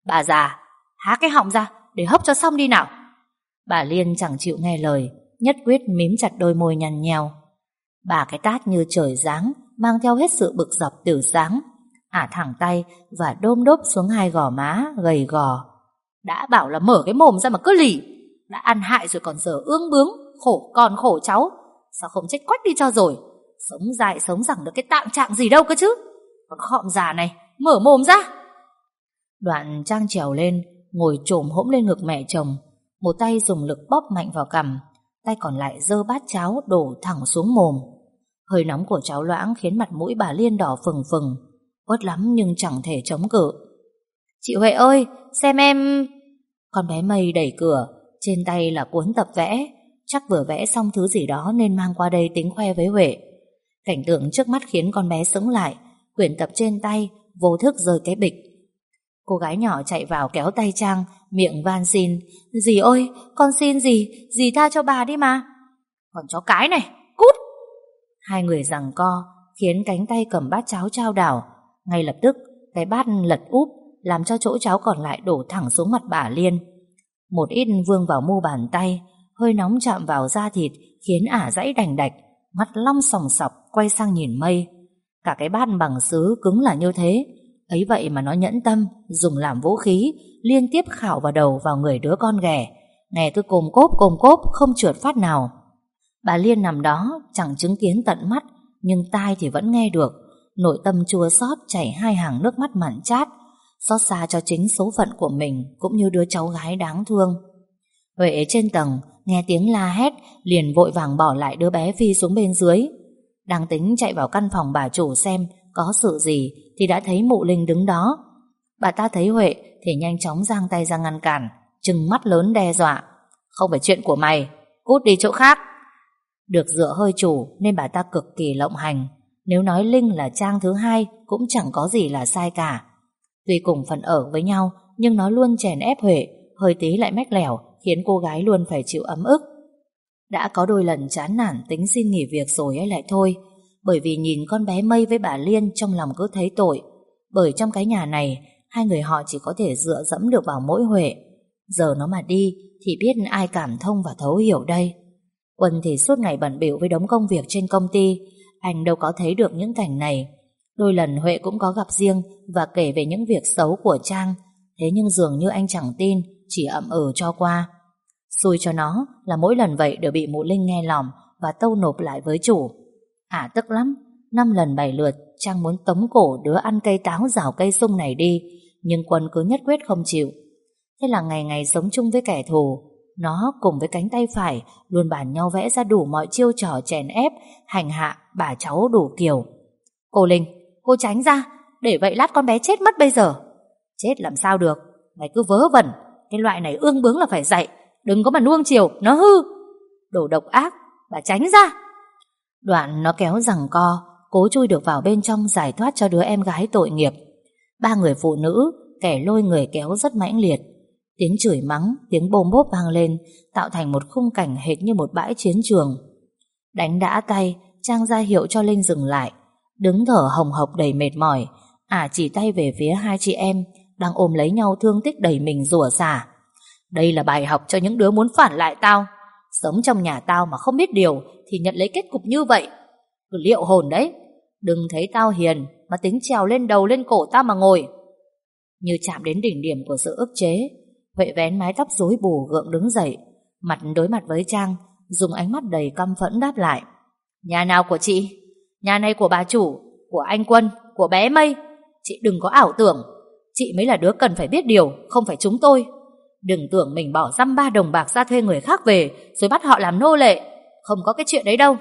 Bà già, Há cái họng ra, Để hấp cho xong đi nào Bà Liên chẳng chịu nghe lời, Nhất quyết mím chặt đôi môi nhằn nhèo. Bà cái tát như trời giáng, Mang theo hết sự bực dọc từ sáng, Ả thẳng tay và đôm đốp xuống hai gò má gầy gò. Đã bảo là mở cái mồm ra mà cứ lì. Đã ăn hại rồi còn giờ ương bướng, khổ con khổ cháu. Sao không chết quách đi cho rồi. Sống dài sống rằng được cái tạm trạng gì đâu cơ chứ. Con khọm già này, mở mồm ra. Đoạn trang trèo lên, ngồi trồm hỗn lên ngực mẹ chồng. Một tay dùng lực bóp mạnh vào cằm, tay còn lại dơ bát cháo đổ thẳng xuống mồm. Hơi nóng của cháo loãng khiến mặt mũi bà Liên đỏ phừng phừng uất lắm nhưng chẳng thể chống cự. Chị Huệ ơi, xem em... Con bé mây đẩy cửa, trên tay là cuốn tập vẽ, chắc vừa vẽ xong thứ gì đó nên mang qua đây tính khoe với Huệ. Cảnh tượng trước mắt khiến con bé sững lại, quyển tập trên tay, vô thức rơi cái bịch. Cô gái nhỏ chạy vào kéo tay Trang, miệng van xin. Dì ơi, con xin gì, dì tha cho bà đi mà. Còn chó cái này, cút! Hai người rằng co, khiến cánh tay cầm bát cháo trao đảo, ngay lập tức, cái bát lật úp, làm cho chỗ cháo còn lại đổ thẳng xuống mặt bà Liên. Một ít vương vào mu bàn tay, hơi nóng chạm vào da thịt, khiến ả dãy đành đạch, mắt long sòng sọc, quay sang nhìn mây. Cả cái bát bằng sứ cứng là như thế, ấy vậy mà nó nhẫn tâm, dùng làm vũ khí, liên tiếp khảo vào đầu vào người đứa con ghẻ. Nghe cứ cồm cốp cồm cốp, không trượt phát nào. Bà Liên nằm đó, chẳng chứng kiến tận mắt, nhưng tai thì vẫn nghe được, nội tâm chua xót chảy hai hàng nước mắt mặn chát, xót xa cho chính số phận của mình cũng như đứa cháu gái đáng thương. Huệ trên tầng, nghe tiếng la hét, liền vội vàng bỏ lại đứa bé Phi xuống bên dưới. Đang tính chạy vào căn phòng bà chủ xem có sự gì thì đã thấy mụ Linh đứng đó. Bà ta thấy Huệ thì nhanh chóng giang tay ra ngăn cản, trừng mắt lớn đe dọa. Không phải chuyện của mày, cút đi chỗ khác. Được dựa hơi chủ nên bà ta cực kỳ lộng hành, nếu nói Linh là trang thứ hai Cũng chẳng có gì là sai cả Tuy cùng phần ở với nhau, Nhưng nó luôn chèn ép Huệ, Hơi tí lại mách lẻo, Khiến cô gái luôn phải chịu ấm ức. Đã có đôi lần chán nản tính xin nghỉ việc rồi ấy lại thôi, Bởi vì nhìn con bé Mây với bà Liên Trong lòng cứ thấy tội. Bởi trong cái nhà này, Hai người họ chỉ có thể dựa dẫm được vào mỗi Huệ. Giờ nó mà đi, Thì biết ai cảm thông và thấu hiểu đây. Quân thì suốt ngày bận biểu với đống công việc trên công ty, anh đâu có thấy được những cảnh này. Đôi lần Huệ cũng có gặp riêng Và kể về những việc xấu của Trang. Thế nhưng dường như anh chẳng tin Chỉ ậm ừ cho qua. Xui cho nó là mỗi lần vậy đều bị mụ Linh nghe lỏm Và tâu nộp lại với chủ. À tức lắm Năm lần bảy lượt Trang muốn tống cổ đứa ăn cây táo rào cây sung này đi Nhưng quân cứ nhất quyết không chịu. Thế là ngày ngày sống chung với kẻ thù nó cùng với cánh tay phải luôn bàn nhau vẽ ra đủ mọi chiêu trò chèn ép, hành hạ bà cháu đủ kiểu. Cô Linh, cô tránh ra, để vậy lát con bé chết mất bây giờ. Chết làm sao được, mày cứ vớ vẩn, cái loại này ương bướng là phải dạy, đừng có mà nuông chiều, nó hư. Đồ độc ác, bà tránh ra. Đoạn nó kéo rằng co, cố chui được vào bên trong giải thoát cho đứa em gái tội nghiệp. Ba người phụ nữ kẻ lôi người kéo rất mãnh liệt. Tiếng chửi mắng, tiếng bôm bốp vang lên, tạo thành một khung cảnh hệt như một bãi chiến trường. Đánh đã tay, Trang ra hiệu cho Linh dừng lại. Đứng thở hồng hộc đầy mệt mỏi, ả chỉ tay về phía hai chị em, đang ôm lấy nhau thương tích đầy mình rủa xả. Đây là bài học cho những đứa muốn phản lại tao. Sống trong nhà tao mà không biết điều thì nhận lấy kết cục như vậy. Cứ liệu hồn đấy. Đừng thấy tao hiền mà tính trèo lên đầu lên cổ tao mà ngồi. Như chạm đến đỉnh điểm của sự ức chế, Huệ vén mái tóc rối bù gượng đứng dậy, mặt đối mặt với Trang, dùng ánh mắt đầy căm phẫn đáp lại. Nhà nào của chị? Nhà này của bà chủ, của anh Quân, của bé Mây. Chị đừng có ảo tưởng. Chị mới là đứa cần phải biết điều, không phải chúng tôi. Đừng tưởng mình bỏ dăm ba đồng bạc ra thuê người khác về rồi bắt họ làm nô lệ. Không có cái chuyện đấy đâu.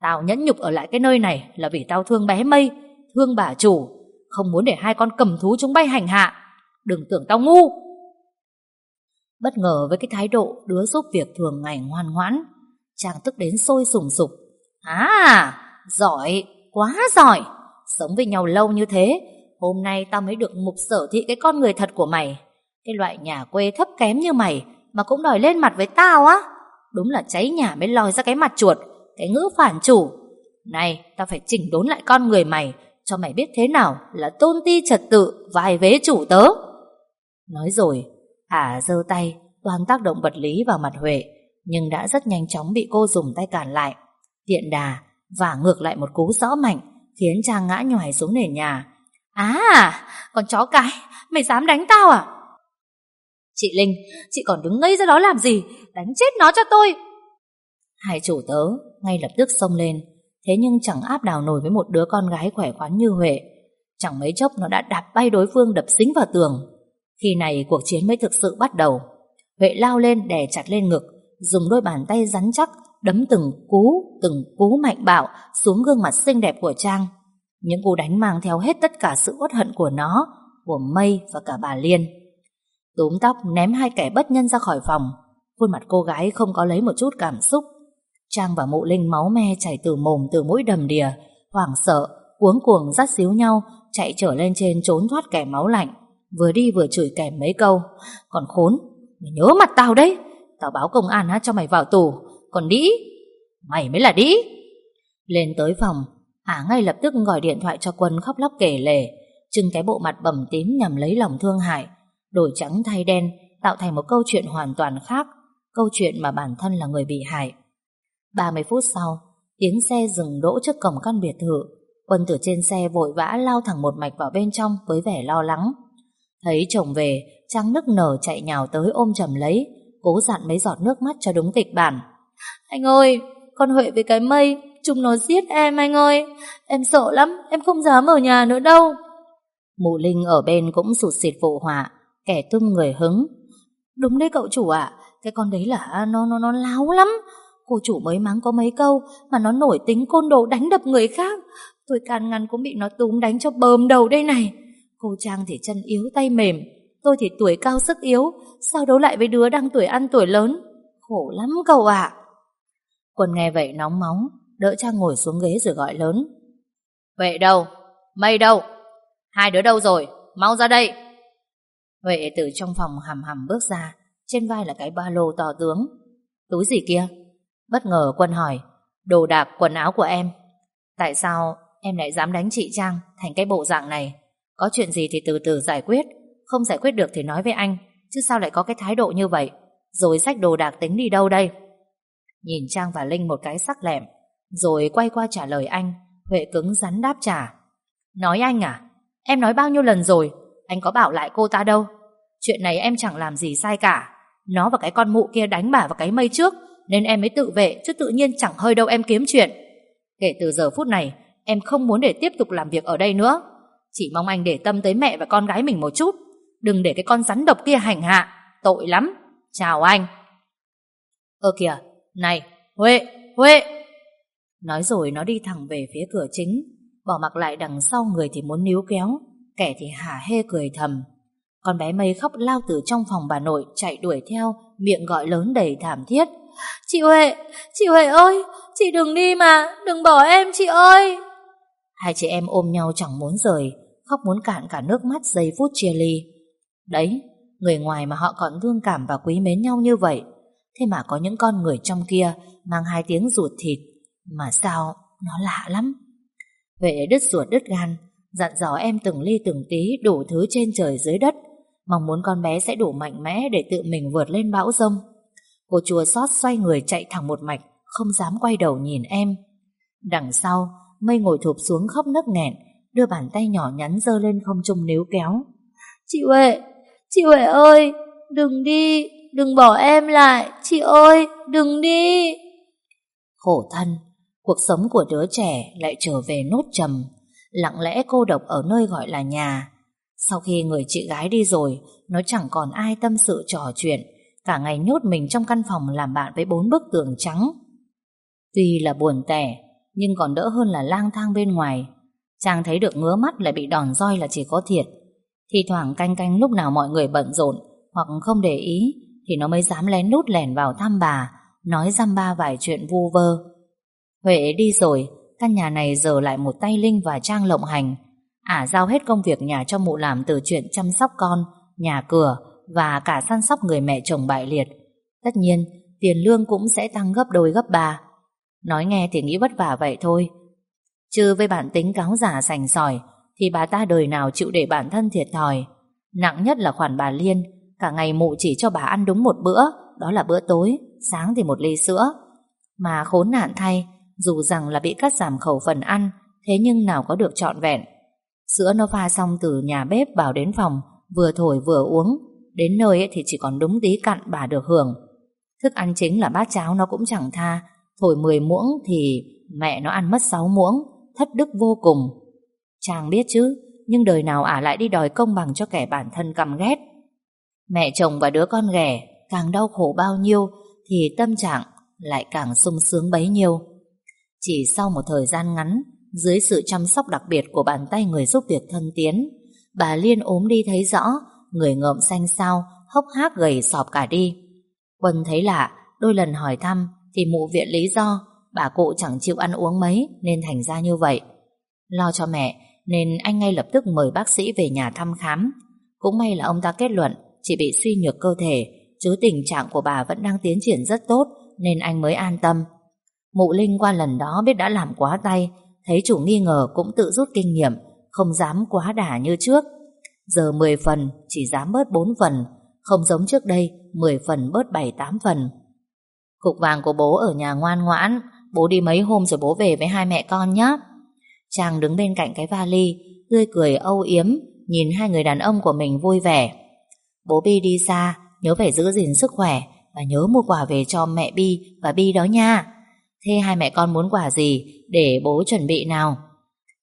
Tao nhẫn nhục ở lại cái nơi này là vì tao thương bé Mây, thương bà chủ. Không muốn để hai con cầm thú chúng bay hành hạ. Đừng tưởng tao ngu. Bất ngờ với cái thái độ đứa giúp việc thường ngày ngoan ngoãn. Chàng tức đến sôi sùng sục. À, giỏi, quá giỏi. Sống với nhau lâu như thế, hôm nay tao mới được mục sở thị cái con người thật của mày. Cái loại nhà quê thấp kém như mày mà cũng đòi lên mặt với tao á. Đúng là cháy nhà mới lòi ra cái mặt chuột, cái ngữ phản chủ. Này, tao phải chỉnh đốn lại con người mày, cho mày biết thế nào là tôn ti trật tự, vài vế chủ tớ. Nói rồi, Hà giơ tay, toàn tác động vật lý vào mặt Huệ, nhưng đã rất nhanh chóng bị cô dùng tay cản lại. Tiện đà, và ngược lại một cú rõ mạnh, khiến Trang ngã nhòi xuống nền nhà. À, con chó cái, mày dám đánh tao à? Chị Linh, chị còn đứng ngây ra đó làm gì? Đánh chết nó cho tôi! Hai chủ tớ ngay lập tức xông lên, thế nhưng chẳng áp đảo nổi với một đứa con gái khỏe khoắn như Huệ. Chẳng mấy chốc nó đã đạp bay đối phương đập xính vào tường. Khi này cuộc chiến mới thực sự bắt đầu. Huệ lao lên đè chặt lên ngực, dùng đôi bàn tay rắn chắc đấm từng cú, từng cú mạnh bạo xuống gương mặt xinh đẹp của Trang. Những cú đánh mang theo hết tất cả sự uất hận của nó, của Mây và cả bà Liên. Túm tóc ném hai kẻ bất nhân ra khỏi phòng, khuôn mặt cô gái không có lấy một chút cảm xúc. Trang và Mộ Linh máu me chảy từ mồm từ mũi đầm đìa, hoảng sợ, cuống cuồng dắt xíu nhau, chạy trở lên trên trốn thoát kẻ máu lạnh, vừa đi vừa chửi kèm mấy câu. Còn khốn, mày nhớ mặt tao đấy, tao báo công an á cho mày vào tù, còn đĩ, mày mới là đĩ. Lên tới phòng, Hà ngay lập tức gọi điện thoại cho Quân khóc lóc kể lể, trưng cái bộ mặt bầm tím nhằm lấy lòng thương hại, đổi trắng thay đen, tạo thành một câu chuyện hoàn toàn khác, câu chuyện mà bản thân là người bị hại. 30 phút sau, tiếng xe dừng đỗ trước cổng căn biệt thự. Quân từ trên xe vội vã lao thẳng một mạch vào bên trong với vẻ lo lắng. Thấy chồng về, Trang nức nở chạy nhào tới ôm chầm lấy, cố dặn mấy giọt nước mắt cho đúng kịch bản. Anh ơi, con Huệ với cái mây, chúng nó giết em anh ơi. Em sợ lắm, em không dám ở nhà nữa đâu. Mụ Linh ở bên cũng sụt xịt phụ họa, kẻ tung người hứng. Đúng đấy cậu chủ ạ, cái con đấy là nó nó nó láo lắm. Cô chủ mới mắng có mấy câu mà nó nổi tính côn đồ đánh đập người khác. Tôi can ngăn cũng bị nó túm đánh cho bờm đầu đây này. Cô Trang thì chân yếu tay mềm, tôi thì tuổi cao sức yếu, sao đấu lại với đứa đang tuổi ăn tuổi lớn. Khổ lắm cậu ạ. Quân nghe vậy nóng máu, đỡ Trang ngồi xuống ghế rồi gọi lớn. Huệ đâu? Mây đâu? Hai đứa đâu rồi? Mau ra đây! Huệ từ trong phòng hầm hầm bước ra, trên vai là cái ba lô to tướng. Túi gì kia? Bất ngờ Quân hỏi, đồ đạc quần áo của em. Tại sao em lại dám đánh chị Trang thành cái bộ dạng này? Có chuyện gì thì từ từ giải quyết, không giải quyết được thì nói với anh, chứ sao lại có cái thái độ như vậy? Rồi sách đồ đạc tính đi đâu đây? Nhìn Trang và Linh một cái sắc lẹm, rồi quay qua trả lời anh, Huệ cứng rắn đáp trả. Nói anh à? Em nói bao nhiêu lần rồi, anh có bảo lại cô ta đâu. Chuyện này em chẳng làm gì sai cả. Nó và cái con mụ kia đánh bà vào cái mây trước, nên em mới tự vệ, chứ tự nhiên chẳng hơi đâu em kiếm chuyện. Kể từ giờ phút này, em không muốn để tiếp tục làm việc ở đây nữa. Chỉ mong anh để tâm tới mẹ và con gái mình một chút. Đừng để cái con rắn độc kia hành hạ. Tội lắm. Chào anh. Ơ kìa, này, Huệ, Huệ. Nói rồi nó đi thẳng về phía cửa chính, bỏ mặc lại đằng sau người thì muốn níu kéo, kẻ thì hả hê cười thầm. Con bé mây khóc lao từ trong phòng bà nội chạy đuổi theo, miệng gọi lớn đầy thảm thiết. Chị Huệ, chị Huệ ơi, chị đừng đi mà, đừng bỏ em chị ơi. Hai chị em ôm nhau chẳng muốn rời, khóc muốn cạn cả nước mắt giây phút chia ly. Đấy, người ngoài mà họ còn thương cảm và quý mến nhau như vậy. Thế mà có những con người trong kia mang hai tiếng ruột thịt. Mà sao, nó lạ lắm. Vệ đứt ruột đứt gan, dặn dò em từng ly từng tí đủ thứ trên trời dưới đất, mong muốn con bé sẽ đủ mạnh mẽ để tự mình vượt lên bão rông. Cô chùa xót xoay người chạy thẳng một mạch, không dám quay đầu nhìn em. Đằng sau, mây ngồi thụp xuống khóc nấc nghẹn, đưa bàn tay nhỏ nhắn dơ lên không trung níu kéo. Chị Huệ, chị Huệ ơi, đừng đi, đừng bỏ em lại, chị ơi, đừng đi. Khổ thân, cuộc sống của đứa trẻ lại trở về nốt trầm, lặng lẽ cô độc ở nơi gọi là nhà. Sau khi người chị gái đi rồi, nó chẳng còn ai tâm sự trò chuyện, cả ngày nhốt mình trong căn phòng làm bạn với bốn bức tường trắng. Tuy là buồn tẻ, nhưng còn đỡ hơn là lang thang bên ngoài. Chàng thấy được ngứa mắt lại bị đòn roi là chỉ có thiệt. Thì thoảng canh canh lúc nào mọi người bận rộn hoặc không để ý thì nó mới dám lén lút lẻn vào thăm bà, nói dăm ba vài chuyện vu vơ. Huệ đi rồi, căn nhà này giờ lại một tay Linh và Trang lộng hành. Ả giao hết công việc nhà cho mụ làm từ chuyện chăm sóc con, nhà cửa và cả săn sóc người mẹ chồng bại liệt. Tất nhiên, tiền lương cũng sẽ tăng gấp đôi gấp ba. Nói nghe thì nghĩ vất vả vậy thôi. Chứ với bản tính cáo giả sành sỏi, thì bà ta đời nào chịu để bản thân thiệt thòi. Nặng nhất là khoản bà Liên, cả ngày mụ chỉ cho bà ăn đúng một bữa, đó là bữa tối, sáng thì một ly sữa. Mà khốn nạn thay, dù rằng là bị cắt giảm khẩu phần ăn, thế nhưng nào có được trọn vẹn. Sữa nó pha xong từ nhà bếp vào đến phòng, vừa thổi vừa uống, đến nơi thì chỉ còn đúng tí cặn bà được hưởng. Thức ăn chính là bát cháo nó cũng chẳng tha, thổi 10 muỗng thì mẹ nó ăn mất 6 muỗng, thất đức vô cùng. Chàng biết chứ, nhưng đời nào ả lại đi đòi công bằng cho kẻ bản thân căm ghét. Mẹ chồng và đứa con ghẻ càng đau khổ bao nhiêu thì tâm trạng lại càng sung sướng bấy nhiêu. Chỉ sau một thời gian ngắn, dưới sự chăm sóc đặc biệt của bàn tay người giúp việc thân tiến, bà Liên ốm đi thấy rõ, người ngợm xanh xao, hốc hác gầy sọp cả đi. Quân thấy lạ, đôi lần hỏi thăm thì mụ viện lý do bà cụ chẳng chịu ăn uống mấy nên thành ra như vậy. Lo cho mẹ nên anh ngay lập tức mời bác sĩ về nhà thăm khám. Cũng may là ông ta kết luận chỉ bị suy nhược cơ thể, chứ tình trạng của bà vẫn đang tiến triển rất tốt, nên anh mới an tâm. Mụ Linh qua lần đó biết đã làm quá tay, thấy chủ nghi ngờ cũng tự rút kinh nghiệm, không dám quá đả như trước. Giờ 10 phần, chỉ dám bớt 4 phần, không giống trước đây 10 phần bớt 7-8 phần. Cục vàng của bố ở nhà ngoan ngoãn, Bố đi mấy hôm rồi bố về với hai mẹ con nhé chàng đứng bên cạnh cái vali, Tươi cười âu yếm, Nhìn hai người đàn ông của mình vui vẻ Bố Bi đi xa Nhớ phải giữ gìn sức khỏe Và nhớ mua quà về cho mẹ Bi và Bi đó nha. Thế hai mẹ con muốn quà gì Để bố chuẩn bị nào?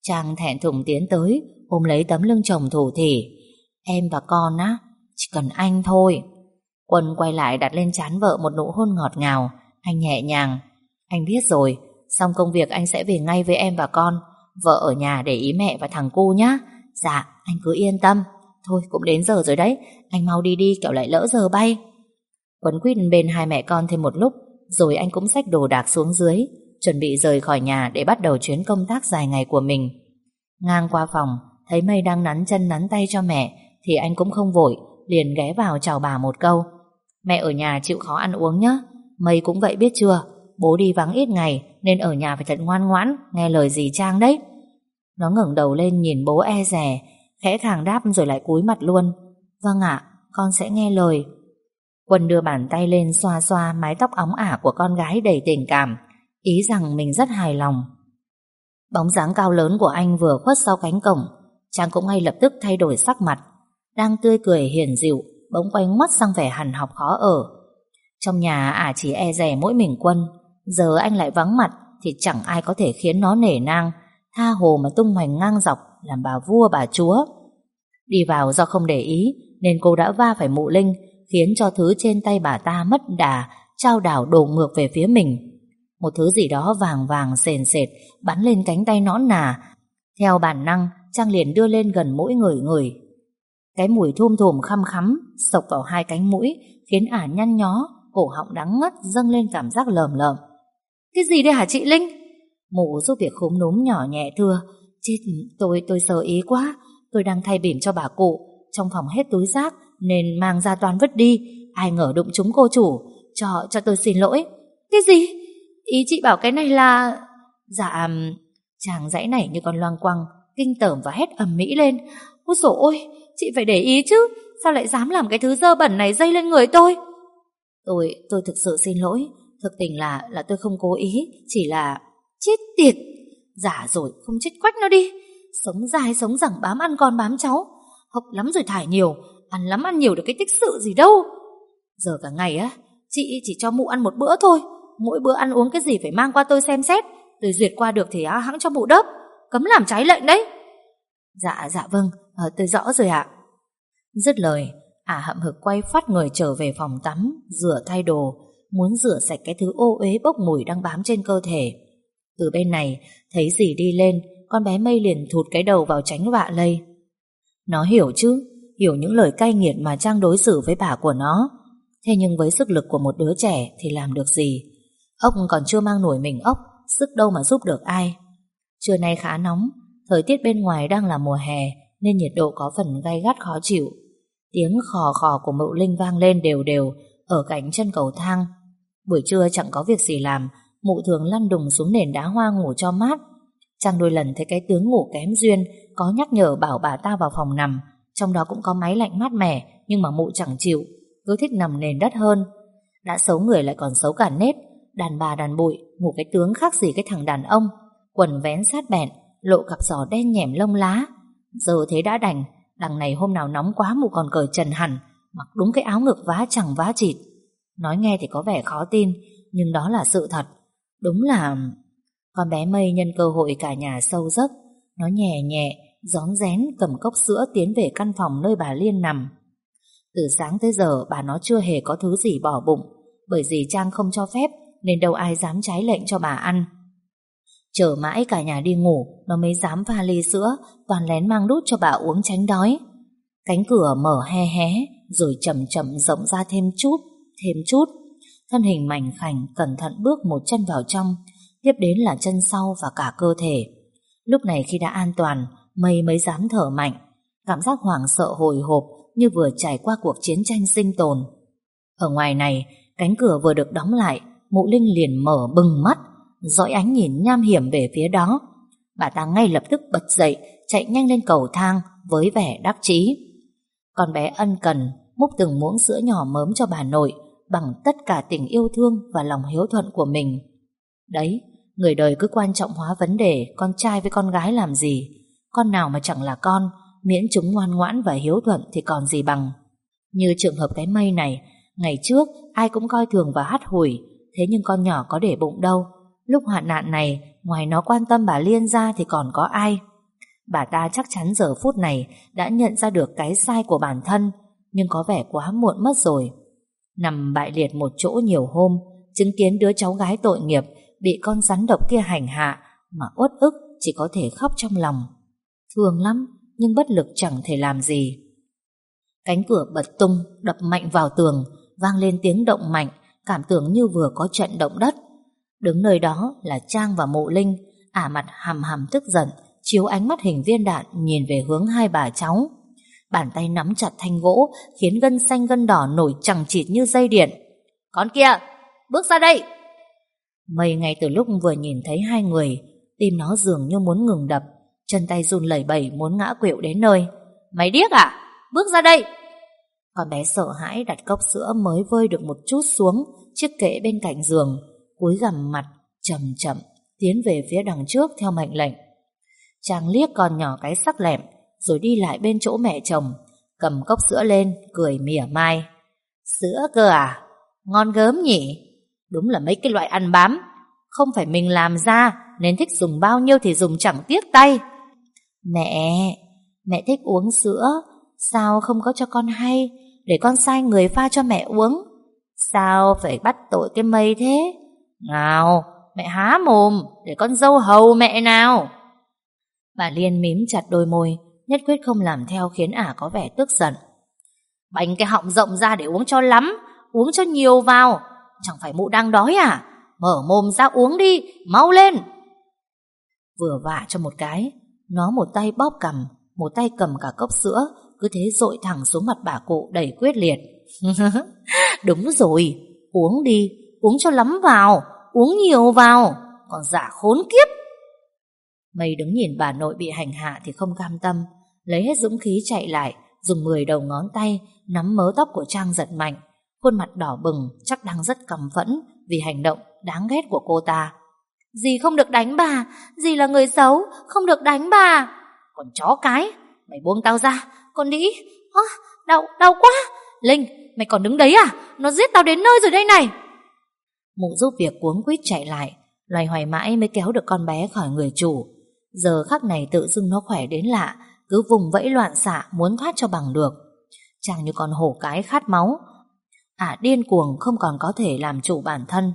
Trang thẹn thùng tiến tới, Ôm lấy tấm lưng chồng thủ thỉ. Em và con á, Chỉ cần anh thôi. Quân quay lại đặt lên chán vợ một nụ hôn ngọt ngào. Anh nhẹ nhàng, Anh biết rồi, Xong công việc anh sẽ về ngay với em và con. Vợ ở nhà để ý mẹ và thằng cu nhá. Dạ anh cứ yên tâm. Thôi, cũng đến giờ rồi đấy. Anh mau đi đi, kẻo lại lỡ giờ bay. Quấn quýt bên hai mẹ con thêm một lúc, Rồi anh cũng xách đồ đạc xuống dưới, Chuẩn bị rời khỏi nhà để bắt đầu chuyến công tác dài ngày của mình. Ngang qua phòng, Thấy Mây đang nắn chân nắn tay cho mẹ, Thì anh cũng không vội, Liền ghé vào chào bà một câu. Mẹ ở nhà chịu khó ăn uống nhé Mây cũng vậy biết chưa? Bố đi vắng ít ngày, Nên ở nhà phải thật ngoan ngoãn, Nghe lời dì Trang đấy. Nó ngẩng đầu lên nhìn bố e rè Khẽ thẳng đáp rồi lại cúi mặt luôn. Vâng ạ con sẽ nghe lời. Quân đưa bàn tay lên xoa xoa Mái tóc óng ả của con gái đầy tình cảm Ý rằng mình rất hài lòng. Bóng dáng cao lớn của anh vừa khuất sau cánh cổng chàng cũng ngay lập tức thay đổi sắc mặt Đang tươi cười hiền dịu bỗng quay ngoắt sang vẻ hằn học khó ở. Trong nhà ả chỉ e rè mỗi mình quân, giờ anh lại vắng mặt thì chẳng ai có thể khiến nó nể nang, tha hồ mà tung hoành ngang dọc làm bà vua bà chúa. Đi vào do không để ý nên cô đã va phải mụ linh khiến cho thứ trên tay bà ta mất đà trao đảo đổ ngược về phía mình. Một thứ gì đó vàng vàng sền sệt bắn lên cánh tay nõn nà. Theo bản năng, Trang liền đưa lên gần mỗi người người cái mùi thum thùm khăm khắm sộc vào hai cánh mũi khiến ả nhăn nhó, cổ họng đắng ngắt dâng lên cảm giác lờm lợm. Cái gì đây hả chị Linh? Mụ giúp việc khúm núm nhỏ nhẹ thưa. Chết, tôi tôi sợ ý quá. Tôi đang thay bỉm cho bà cụ. Trong phòng hết túi rác Nên mang ra toàn vứt đi. Ai ngờ đụng chúng cô chủ. Cho cho tôi xin lỗi. Cái gì? Ý chị bảo cái này là... Dạ... Chàng dãy nảy như con loang quăng Kinh tởm và hét ầm mỹ lên. Ôi dồi ôi Chị phải để ý chứ. Sao lại dám làm cái thứ dơ bẩn này dây lên người tôi? Tôi, tôi thực sự xin lỗi. Thực tình là là tôi không cố ý. Chỉ là Chết tiệt. Giả rồi không chết quách nó đi. Sống dài sống rằng bám ăn con bám cháu. Học lắm rồi thải nhiều Ăn lắm ăn nhiều được cái tích sự gì đâu. Giờ cả ngày á Chị chỉ cho mụ ăn một bữa thôi. Mỗi bữa ăn uống cái gì phải mang qua tôi xem xét. Rồi duyệt qua được thì á, hãng cho mụ đớp. Cấm làm trái lệnh đấy. Dạ dạ vâng. À, Tôi rõ rồi ạ. Dứt lời Ả hậm hực quay phát người trở về phòng tắm Rửa thay đồ Muốn rửa sạch cái thứ ô uế bốc mùi đang bám trên cơ thể. Từ bên này, Thấy gì đi lên, Con bé mây liền thụt cái đầu vào tránh vạ lây. Nó hiểu chứ, Hiểu những lời cay nghiệt mà Trang đối xử với bà của nó. Thế nhưng với sức lực của một đứa trẻ Thì làm được gì? Ốc còn chưa mang nổi mình ốc, Sức đâu mà giúp được ai? Trưa nay khá nóng, Thời tiết bên ngoài đang là mùa hè, Nên nhiệt độ có phần gay gắt khó chịu. Tiếng khò khò của mậu linh vang lên đều đều Ở cạnh chân cầu thang. Buổi trưa chẳng có việc gì làm Mụ thường lăn đùng xuống nền đá hoa ngủ cho mát. Chàng đôi lần thấy cái tướng ngủ kém duyên, Có nhắc nhở bảo bà ta vào phòng nằm. Trong đó cũng có máy lạnh mát mẻ, Nhưng mà mụ chẳng chịu. Cứ thích nằm nền đất hơn. Đã xấu người lại còn xấu cả nết. Đàn bà đàn bụi, Ngủ cái tướng khác gì cái thằng đàn ông. Quần vén sát bẹn, Lộ cặp giò đen nhẻm lông lá. Giờ thế đã đành, Đằng này hôm nào nóng quá mụ còn cởi trần hẳn, Mặc đúng cái áo ngực vá chẳng vá chịt. Nói nghe thì có vẻ khó tin, Nhưng đó là sự thật. Đúng là Con bé mây nhân cơ hội cả nhà sâu giấc. Nó nhẹ nhẹ Gión rén cầm cốc sữa tiến về căn phòng nơi bà Liên nằm. Từ sáng tới giờ, bà nó chưa hề có thứ gì bỏ bụng. Bởi vì Trang không cho phép, Nên đâu ai dám trái lệnh cho bà ăn. Chờ mãi cả nhà đi ngủ, Nó mới dám pha ly sữa, Toàn lén mang đút cho bà uống tránh đói. Cánh cửa mở he hé, Rồi chậm chậm rộng ra thêm chút Thêm chút. Thân hình mảnh khảnh cẩn thận bước một chân vào trong Tiếp đến là chân sau và cả cơ thể Lúc này khi đã an toàn Mây mới dám thở mạnh Cảm giác hoảng sợ hồi hộp Như vừa trải qua cuộc chiến tranh sinh tồn Ở ngoài này Cánh cửa vừa được đóng lại Mụ Linh liền mở bừng mắt dõi ánh nhìn nham hiểm về phía đó. Bà ta ngay lập tức bật dậy, chạy nhanh lên cầu thang với vẻ đắc chí. Con bé ân cần múc từng muỗng sữa nhỏ mớm cho bà nội bằng tất cả tình yêu thương và lòng hiếu thuận của mình. Đấy, người đời cứ quan trọng hóa vấn đề con trai với con gái làm gì. Con nào mà chẳng là con, miễn chúng ngoan ngoãn và hiếu thuận thì còn gì bằng. Như trường hợp cái mây này, ngày trước ai cũng coi thường và hắt hủi, thế nhưng con nhỏ có để bụng đâu, Lúc hoạn nạn này, ngoài nó quan tâm bà Liên ra thì còn có ai? Bà ta chắc chắn giờ phút này đã nhận ra được cái sai của bản thân, nhưng có vẻ quá muộn mất rồi. Nằm bại liệt một chỗ nhiều hôm, chứng kiến đứa cháu gái tội nghiệp bị con rắn độc kia hành hạ mà uất ức chỉ có thể khóc trong lòng. Thương lắm, nhưng bất lực chẳng thể làm gì. Cánh cửa bật tung, đập mạnh vào tường, vang lên tiếng động mạnh, cảm tưởng như vừa có trận động đất. Đứng nơi đó là Trang và Mộ Linh, ả mặt hầm hầm tức giận, chiếu ánh mắt hình viên đạn nhìn về hướng hai bà cháu. Bàn tay nắm chặt thanh gỗ khiến gân xanh gân đỏ nổi chẳng chịt như dây điện. Con kia, bước ra đây! Mây ngay từ lúc vừa nhìn thấy hai người, tim nó dường như muốn ngừng đập, chân tay run lẩy bẩy muốn ngã quỵu đến nơi. Mày điếc à? Bước ra đây! Con bé sợ hãi đặt cốc sữa mới vơi được một chút xuống chiếc kệ bên cạnh giường cúi gằm mặt, chậm chậm, tiến về phía đằng trước theo mệnh lệnh. Chàng liếc con nhỏ cái sắc lẹm, rồi đi lại bên chỗ mẹ chồng, cầm cốc sữa lên, cười mỉa mai. Sữa cơ à? Ngon gớm nhỉ? Đúng là mấy cái loại ăn bám, không phải mình làm ra, nên thích dùng bao nhiêu thì dùng chẳng tiếc tay. Mẹ, mẹ thích uống sữa, sao không có cho con hay, để con sai người pha cho mẹ uống. Sao phải bắt tội cái mây thế? Nào, mẹ há mồm để con dâu hầu mẹ nào. Bà Liên mím chặt đôi môi, nhất quyết không làm theo khiến ả có vẻ tức giận. Bánh cái họng rộng ra để uống cho lắm, uống cho nhiều vào. Chẳng phải mụ đang đói à? Mở mồm ra uống đi, mau lên. Vừa vả cho một cái, nó một tay bóp cầm, một tay cầm cả cốc sữa, cứ thế dội thẳng xuống mặt bà cụ đầy quyết liệt. Đúng rồi, uống đi, uống cho lắm vào, uống nhiều vào, còn giả khốn kiếp. Mây đứng nhìn bà nội bị hành hạ thì không cam tâm, lấy hết dũng khí chạy lại, dùng 10 đầu ngón tay nắm mớ tóc của Trang giật mạnh, khuôn mặt đỏ bừng chắc đang rất căm phẫn vì hành động đáng ghét của cô ta. Dì không được đánh bà, dì là người xấu, không được đánh bà. Còn chó cái, mày buông tao ra, con đĩ, à, đau, đau quá. Linh, mày còn đứng đấy à? Nó giết tao đến nơi rồi đây này. Mụ giúp việc cuống quýt chạy lại, loài hoài mãi mới kéo được con bé khỏi người chủ. Giờ khắc này tự dưng nó khỏe đến lạ, cứ vùng vẫy loạn xạ muốn thoát cho bằng được. chàng như con hổ cái khát máu. Ả điên cuồng không còn có thể làm chủ bản thân.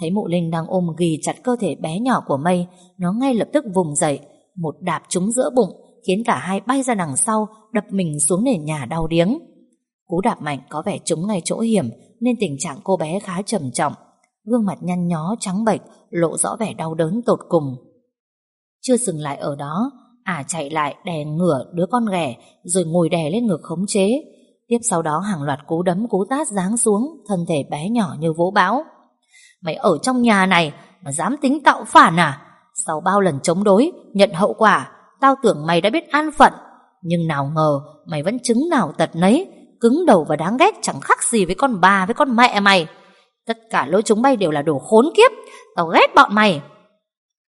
Thấy mụ Linh đang ôm ghì chặt cơ thể bé nhỏ của mây, nó ngay lập tức vùng dậy, một đạp trúng giữa bụng, khiến cả hai bay ra đằng sau, đập mình xuống nền nhà đau điếng. Cú đạp mạnh có vẻ trúng ngay chỗ hiểm, nên tình trạng cô bé khá trầm trọng. Gương mặt nhăn nhó trắng bệch, lộ rõ vẻ đau đớn tột cùng. Chưa dừng lại ở đó, ả chạy lại đè ngửa đứa con ghẻ, rồi ngồi đè lên ngực khống chế. Tiếp sau đó hàng loạt cú đấm cú tát giáng xuống, thân thể bé nhỏ như vỗ bão. Mày ở trong nhà này mà dám tính tạo phản à? Sau bao lần chống đối, nhận hậu quả, tao tưởng mày đã biết an phận. Nhưng nào ngờ mày vẫn chứng nào tật nấy, cứng đầu và đáng ghét chẳng khác gì với con bà với con mẹ mày. Tất cả lỗi chúng bay đều là đồ khốn kiếp, tao ghét bọn mày.